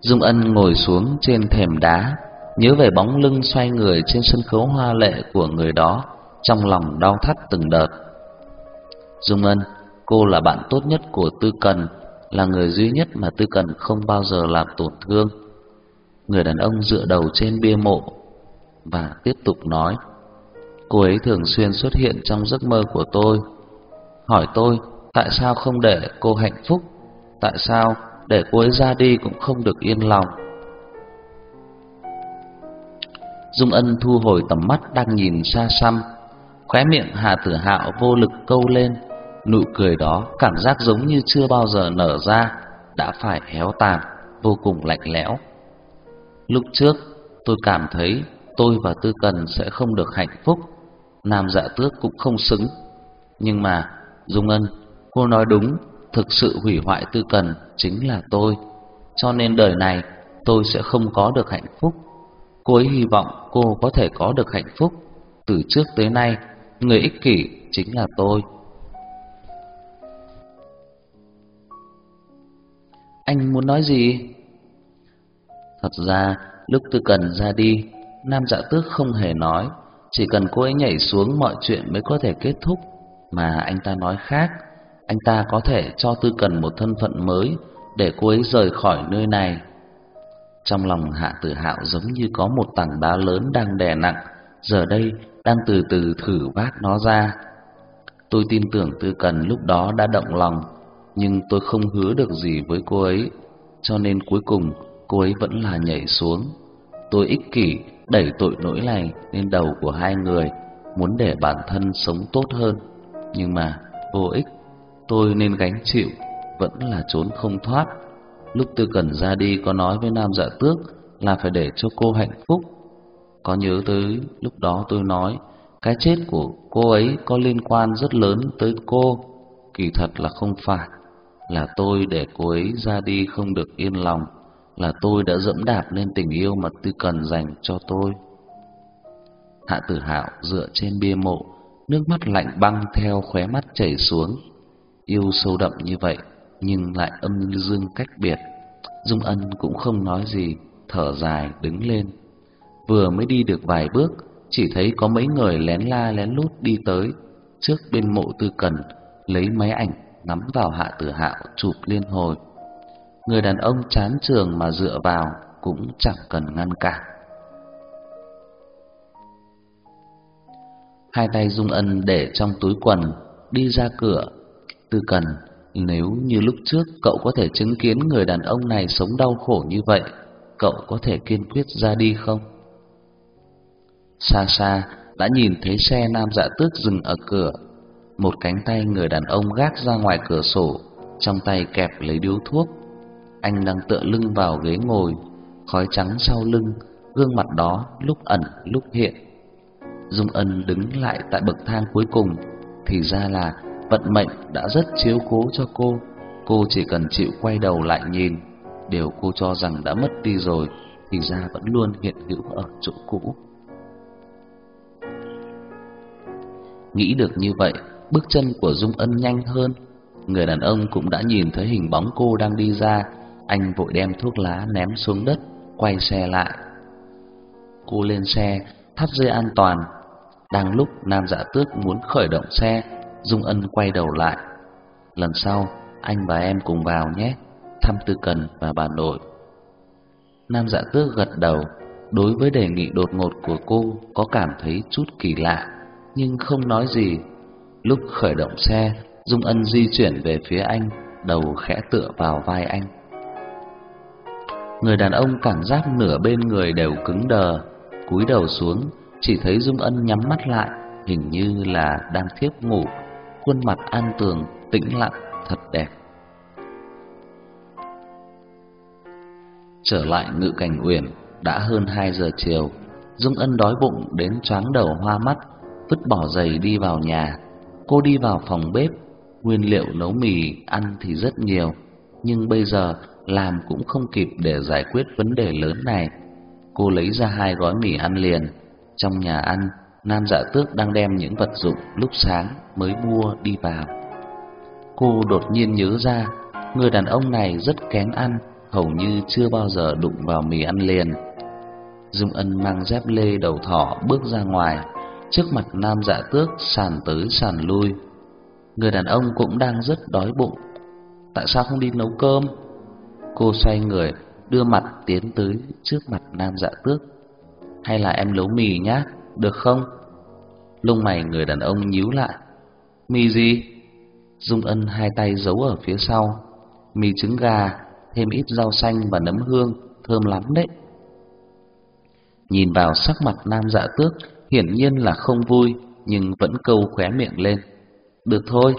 Dung Ân ngồi xuống trên thềm đá, nhớ về bóng lưng xoay người trên sân khấu hoa lệ của người đó, trong lòng đau thắt từng đợt. Dung Ân Cô là bạn tốt nhất của Tư Cần, là người duy nhất mà Tư Cần không bao giờ làm tổn thương. Người đàn ông dựa đầu trên bia mộ và tiếp tục nói: Cô ấy thường xuyên xuất hiện trong giấc mơ của tôi, hỏi tôi tại sao không để cô hạnh phúc, tại sao để cô ấy ra đi cũng không được yên lòng. Dung Ân thu hồi tầm mắt đang nhìn xa xăm, khóe miệng Hà Tử Hạo vô lực câu lên, nụ cười đó cảm giác giống như chưa bao giờ nở ra, đã phải héo tàn, vô cùng lạnh lẽo. Lúc trước, tôi cảm thấy tôi và Tư Cần sẽ không được hạnh phúc, Nam Dạ Tước cũng không xứng. Nhưng mà, Dung Ân, cô nói đúng, thực sự hủy hoại Tư Cần chính là tôi, cho nên đời này tôi sẽ không có được hạnh phúc. Cô ấy hy vọng cô có thể có được hạnh phúc. Từ trước tới nay, người ích kỷ chính là tôi. Anh muốn nói gì? Thật ra, lúc Tư Cần ra đi, Nam Dạ Tước không hề nói, chỉ cần cô ấy nhảy xuống mọi chuyện mới có thể kết thúc, mà anh ta nói khác, anh ta có thể cho Tư Cần một thân phận mới để cô ấy rời khỏi nơi này. Trong lòng Hạ Tử Hạo giống như có một tảng đá lớn đang đè nặng, giờ đây đang từ từ thử vác nó ra. Tôi tin tưởng Tư Cần lúc đó đã động lòng, nhưng tôi không hứa được gì với cô ấy, cho nên cuối cùng cô ấy vẫn là nhảy xuống. Tôi ích kỷ đẩy tội lỗi này lên đầu của hai người, muốn để bản thân sống tốt hơn, nhưng mà vô ích, tôi nên gánh chịu, vẫn là trốn không thoát. Lúc Tư Cần ra đi có nói với Nam Dạ Tước là phải để cho cô hạnh phúc. Có nhớ tới lúc đó tôi nói cái chết của cô ấy có liên quan rất lớn tới cô, kỳ thật là không phải, là tôi để cô ấy ra đi không được yên lòng, là tôi đã dẫm đạp lên tình yêu mà Tư Cần dành cho tôi. Hạ Tử Hạo dựa trên bia mộ, nước mắt lạnh băng theo khóe mắt chảy xuống. Yêu sâu đậm như vậy, nhưng lại âm dương cách biệt. Dung Ân cũng không nói gì, thở dài đứng lên. Vừa mới đi được vài bước, chỉ thấy có mấy người lén la lén lút đi tới, trước bên mộ Tư Cần, lấy máy ảnh nắm vào Hạ Tử Hạo chụp liên hồi. Người đàn ông chán trường mà dựa vào cũng chẳng cần ngăn cản. Hai tay Dung Ân để trong túi quần, đi ra cửa. Tư Cần nếu như lúc trước cậu có thể chứng kiến người đàn ông này sống đau khổ như vậy, cậu có thể kiên quyết ra đi không? Xa xa đã nhìn thấy xe nam dạ tước dừng ở cửa, một cánh tay người đàn ông gác ra ngoài cửa sổ, trong tay kẹp lấy điếu thuốc. Anh đang tựa lưng vào ghế ngồi, khói trắng sau lưng, gương mặt đó lúc ẩn lúc hiện. Dung Ân đứng lại tại bậc thang cuối cùng, thì ra là vận mệnh đã rất chiếu cố cho cô, cô chỉ cần chịu quay đầu lại nhìn, điều cô cho rằng đã mất đi rồi thì ra vẫn luôn hiện hữu ở chỗ cũ. Nghĩ được như vậy, bước chân của Dung Ân nhanh hơn. Người đàn ông cũng đã nhìn thấy hình bóng cô đang đi ra, anh vội đem thuốc lá ném xuống đất, quay xe lại. Cô lên xe, thắt dây an toàn. Đang lúc Nam Dạ Tước muốn khởi động xe, Dung Ân quay đầu lại. Lần sau, anh và em cùng vào nhé, thăm Tư Cần và bà nội. Nam Dạ Tước gật đầu, đối với đề nghị đột ngột của cô có cảm thấy chút kỳ lạ, nhưng không nói gì. Lúc khởi động xe, Dung Ân di chuyển về phía anh, đầu khẽ tựa vào vai anh. Người đàn ông cảm giác nửa bên người đều cứng đờ, cúi đầu xuống, chỉ thấy Dung Ân nhắm mắt lại, hình như là đang thiếp ngủ khuôn mặt an tường, tĩnh lặng, thật đẹp. Trở lại ngự cảnh uyển, đã hơn 2 giờ chiều, Dung Ân đói bụng đến choáng đầu hoa mắt, vứt bỏ giày đi vào nhà. Cô đi vào phòng bếp, nguyên liệu nấu mì ăn thì rất nhiều, nhưng bây giờ làm cũng không kịp để giải quyết vấn đề lớn này. Cô lấy ra hai gói mì ăn liền, trong nhà ăn Nam Dạ Tước đang đem những vật dụng lúc sáng mới mua đi vào. Cô đột nhiên nhớ ra, người đàn ông này rất kén ăn, hầu như chưa bao giờ đụng vào mì ăn liền. Dung Ân mang dép lê đầu thỏ bước ra ngoài, trước mặt Nam Dạ Tước sàn tới sàn lui. Người đàn ông cũng đang rất đói bụng. Tại sao không đi nấu cơm? Cô xoay người, đưa mặt tiến tới trước mặt Nam Dạ Tước. Hay là em nấu mì nhá? được không? Lông mày người đàn ông nhíu lại. Mì gì? Dung Ân hai tay giấu ở phía sau. Mì trứng gà, thêm ít rau xanh và nấm hương, thơm lắm đấy. Nhìn vào sắc mặt nam dạ tước, hiển nhiên là không vui, nhưng vẫn câu khóe miệng lên. Được thôi.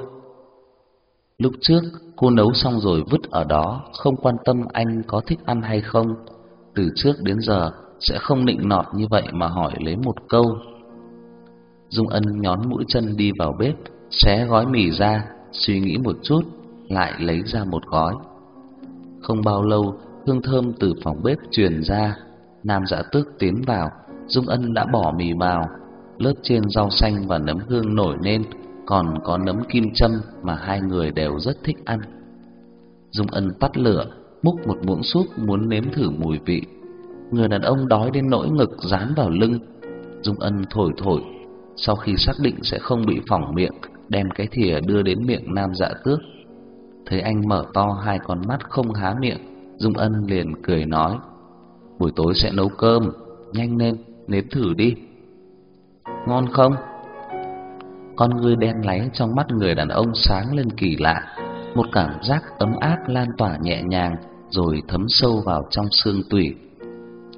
Lúc trước, cô nấu xong rồi vứt ở đó, không quan tâm anh có thích ăn hay không. Từ trước đến giờ, sẽ không nịnh nọt như vậy mà hỏi lấy một câu. Dung Ân nhón mũi chân đi vào bếp, xé gói mì ra, suy nghĩ một chút, lại lấy ra một gói. Không bao lâu, hương thơm từ phòng bếp truyền ra, Nam Dạ Tước tiến vào, Dung Ân đã bỏ mì vào, lớp trên rau xanh và nấm hương nổi lên, còn có nấm kim châm mà hai người đều rất thích ăn. Dung Ân tắt lửa, múc một muỗng súp muốn nếm thử mùi vị. Người đàn ông đói đến nỗi ngực dán vào lưng. Dung Ân thổi thổi, sau khi xác định sẽ không bị phỏng miệng, đem cái thìa đưa đến miệng Nam Dạ Tước. Thấy anh mở to hai con mắt không há miệng, Dung Ân liền cười nói: "Buổi tối sẽ nấu cơm, nhanh lên, nếm thử đi." "Ngon không?" Con ngươi đen láy trong mắt người đàn ông sáng lên kỳ lạ, một cảm giác ấm áp lan tỏa nhẹ nhàng rồi thấm sâu vào trong xương tủy.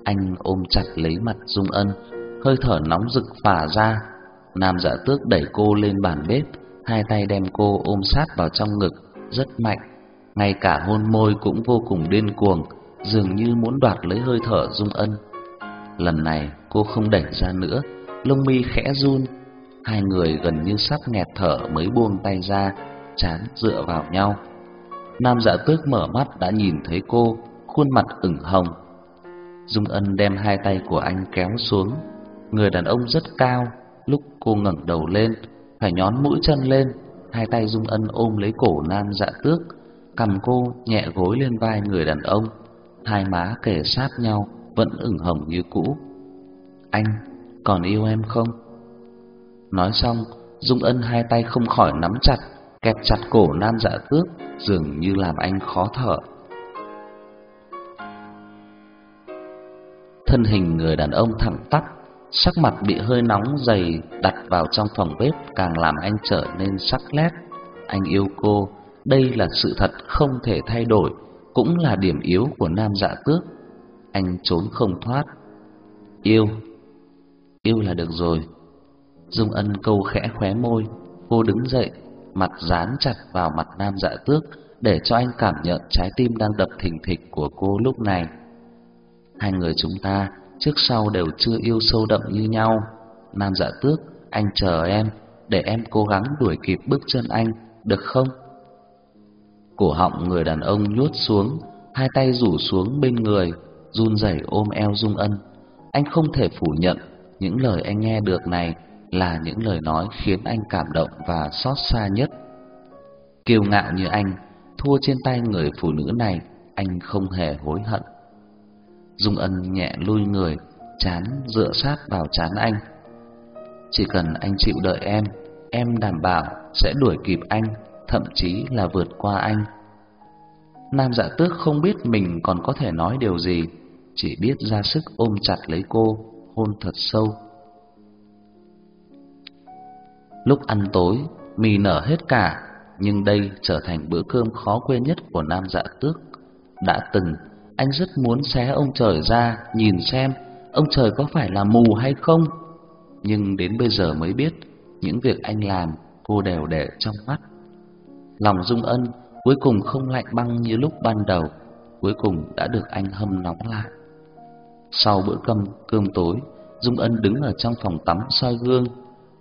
Anh ôm chặt lấy mặt Dung Ân, hơi thở nóng rực phả ra. Nam Dạ Tước đẩy cô lên bàn bếp, hai tay đem cô ôm sát vào trong ngực, rất mạnh. Ngay cả hôn môi cũng vô cùng điên cuồng, dường như muốn đoạt lấy hơi thở Dung Ân. Lần này cô không đẩy ra nữa, lông mi khẽ run, hai người gần như sắp nghẹt thở mới buông tay ra, chán dựa vào nhau. Nam Dạ Tước mở mắt đã nhìn thấy cô, khuôn mặt ửng hồng. Dung Ân đem hai tay của anh kéo xuống, người đàn ông rất cao, lúc cô ngẩng đầu lên, phải nhón mũi chân lên, hai tay Dung Ân ôm lấy cổ Nam Dạ Tước, cầm cô nhẹ gối lên vai người đàn ông, hai má kề sát nhau, vẫn ửng hồng như cũ. Anh còn yêu em không? Nói xong, Dung Ân hai tay không khỏi nắm chặt, kẹp chặt cổ Nam Dạ Tước, dường như làm anh khó thở. Thân hình người đàn ông thẳng tắp, sắc mặt bị hơi nóng dày đặt vào trong phòng bếp càng làm anh trở nên sắc lét. Anh yêu cô, đây là sự thật không thể thay đổi, cũng là điểm yếu của Nam Dạ Tước. Anh trốn không thoát. Yêu, yêu là được rồi. Dung Ân câu khẽ khóe môi, cô đứng dậy, mặt dán chặt vào mặt Nam Dạ Tước để cho anh cảm nhận trái tim đang đập thình thịch của cô lúc này. Hai người chúng ta trước sau đều chưa yêu sâu đậm như nhau. Nam Dạ Tước, anh chờ em, để em cố gắng đuổi kịp bước chân anh, được không? Cổ họng người đàn ông nhốt xuống, hai tay rủ xuống bên người, run rẩy ôm eo Dung Ân. Anh không thể phủ nhận những lời anh nghe được này là những lời nói khiến anh cảm động và xót xa nhất. Kiêu ngạo như anh, thua trên tay người phụ nữ này, anh không hề hối hận. Dung Ân nhẹ lui người, chán dựa sát vào chán anh. Chỉ cần anh chịu đợi em, em đảm bảo sẽ đuổi kịp anh, thậm chí là vượt qua anh. Nam Dạ Tước không biết mình còn có thể nói điều gì, chỉ biết ra sức ôm chặt lấy cô, hôn thật sâu. Lúc ăn tối, mì nở hết cả, nhưng đây trở thành bữa cơm khó quên nhất của Nam Dạ Tước. Đã từng, anh rất muốn xé ông trời ra, nhìn xem ông trời có phải là mù hay không. Nhưng đến bây giờ mới biết, những việc anh làm cô đều để trong mắt. Lòng Dung Ân cuối cùng không lạnh băng như lúc ban đầu, cuối cùng đã được anh hâm nóng lại. Sau bữa cơm cơm tối, Dung Ân đứng ở trong phòng tắm soi gương,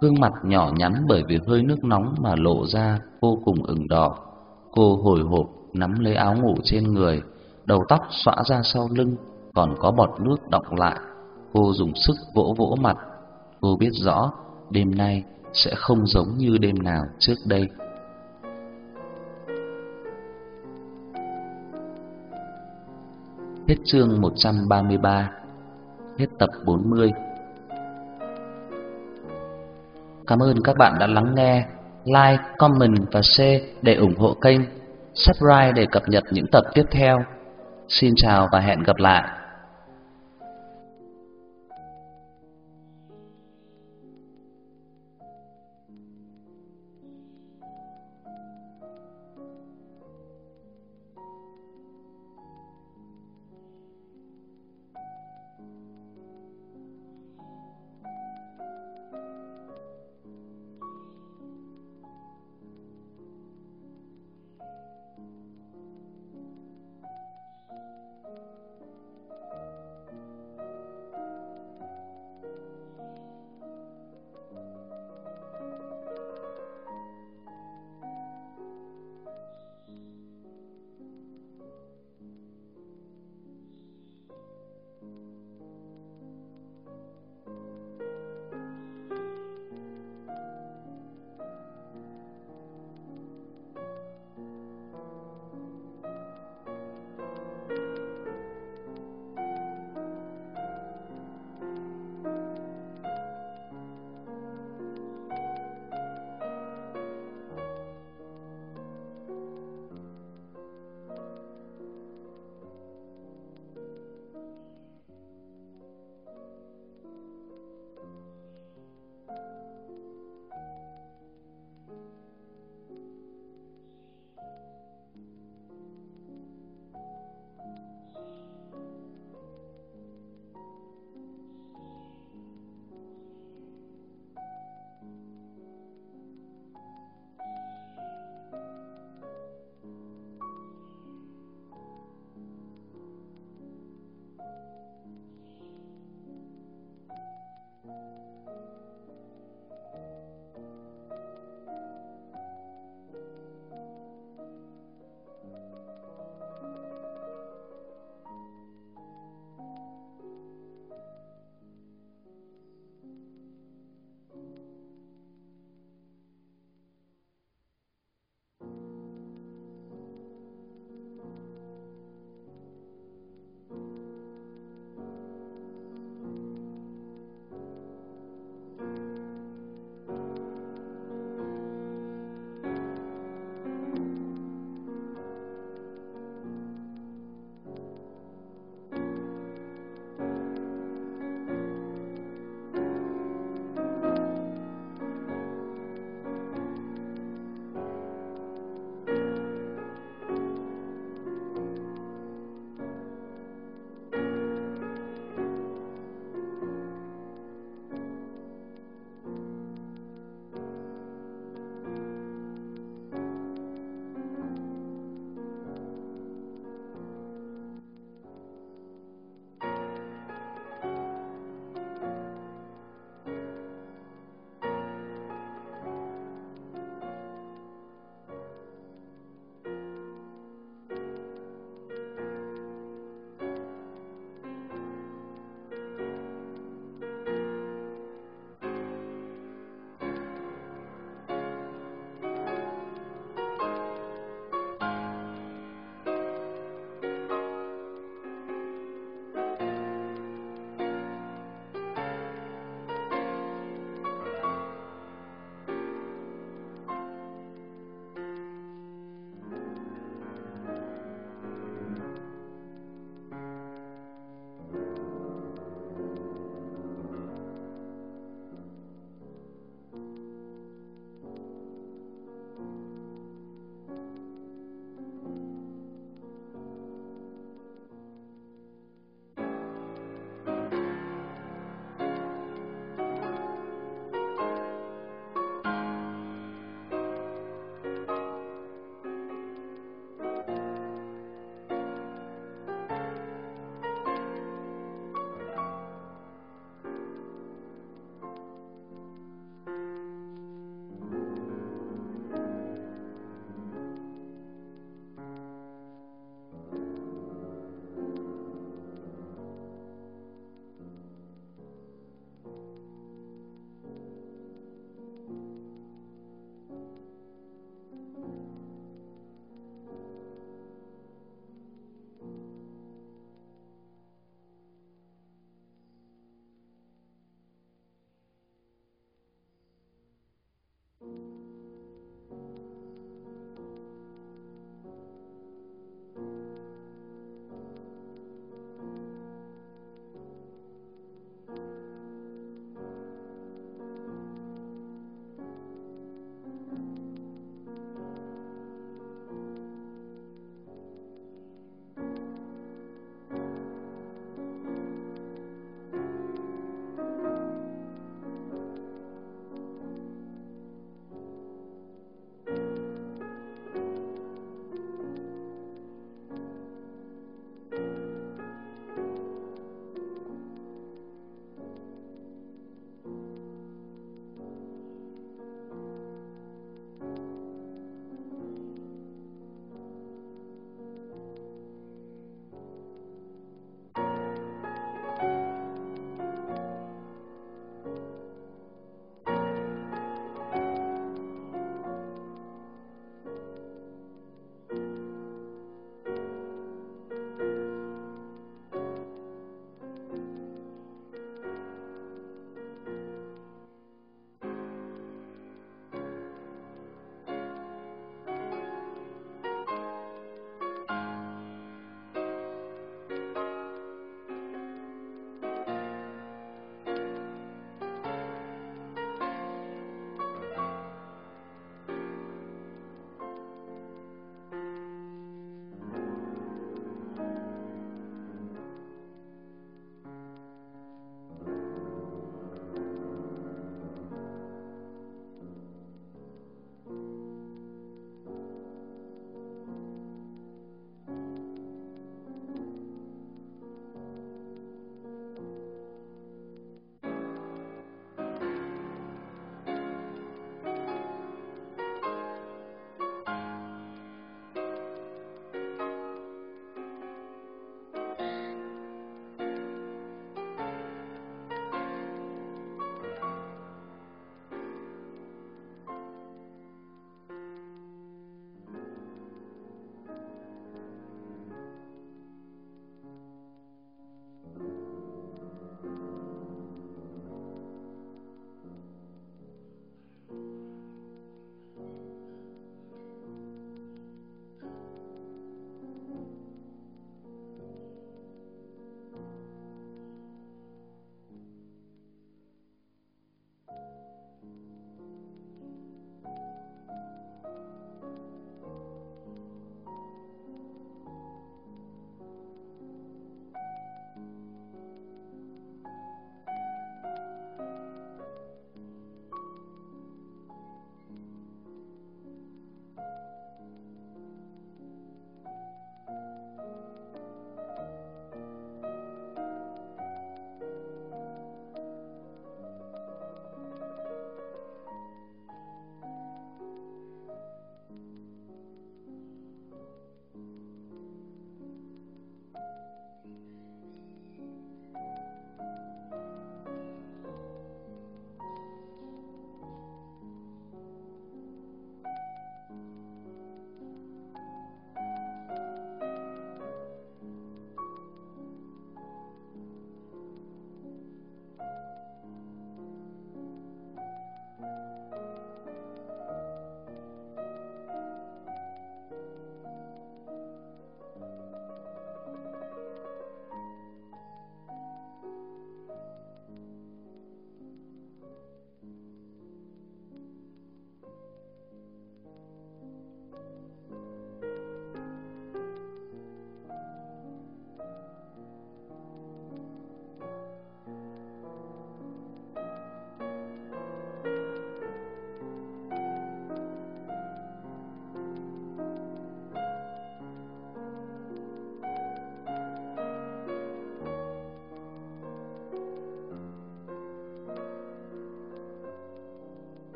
gương mặt nhỏ nhắn bởi vì hơi nước nóng mà lộ ra vô cùng ửng đỏ. Cô hồi hộp nắm lấy áo ngủ trên người, đầu tóc xõa ra sau lưng, còn có bọt nước đọng lại. Cô dùng sức vỗ vỗ mặt. Cô biết rõ đêm nay sẽ không giống như đêm nào trước đây. Hết chương 133 Hết tập 40 Cảm ơn các bạn đã lắng nghe Like, comment và share để ủng hộ kênh. Subscribe để cập nhật những tập tiếp theo. Xin chào và hẹn gặp lại.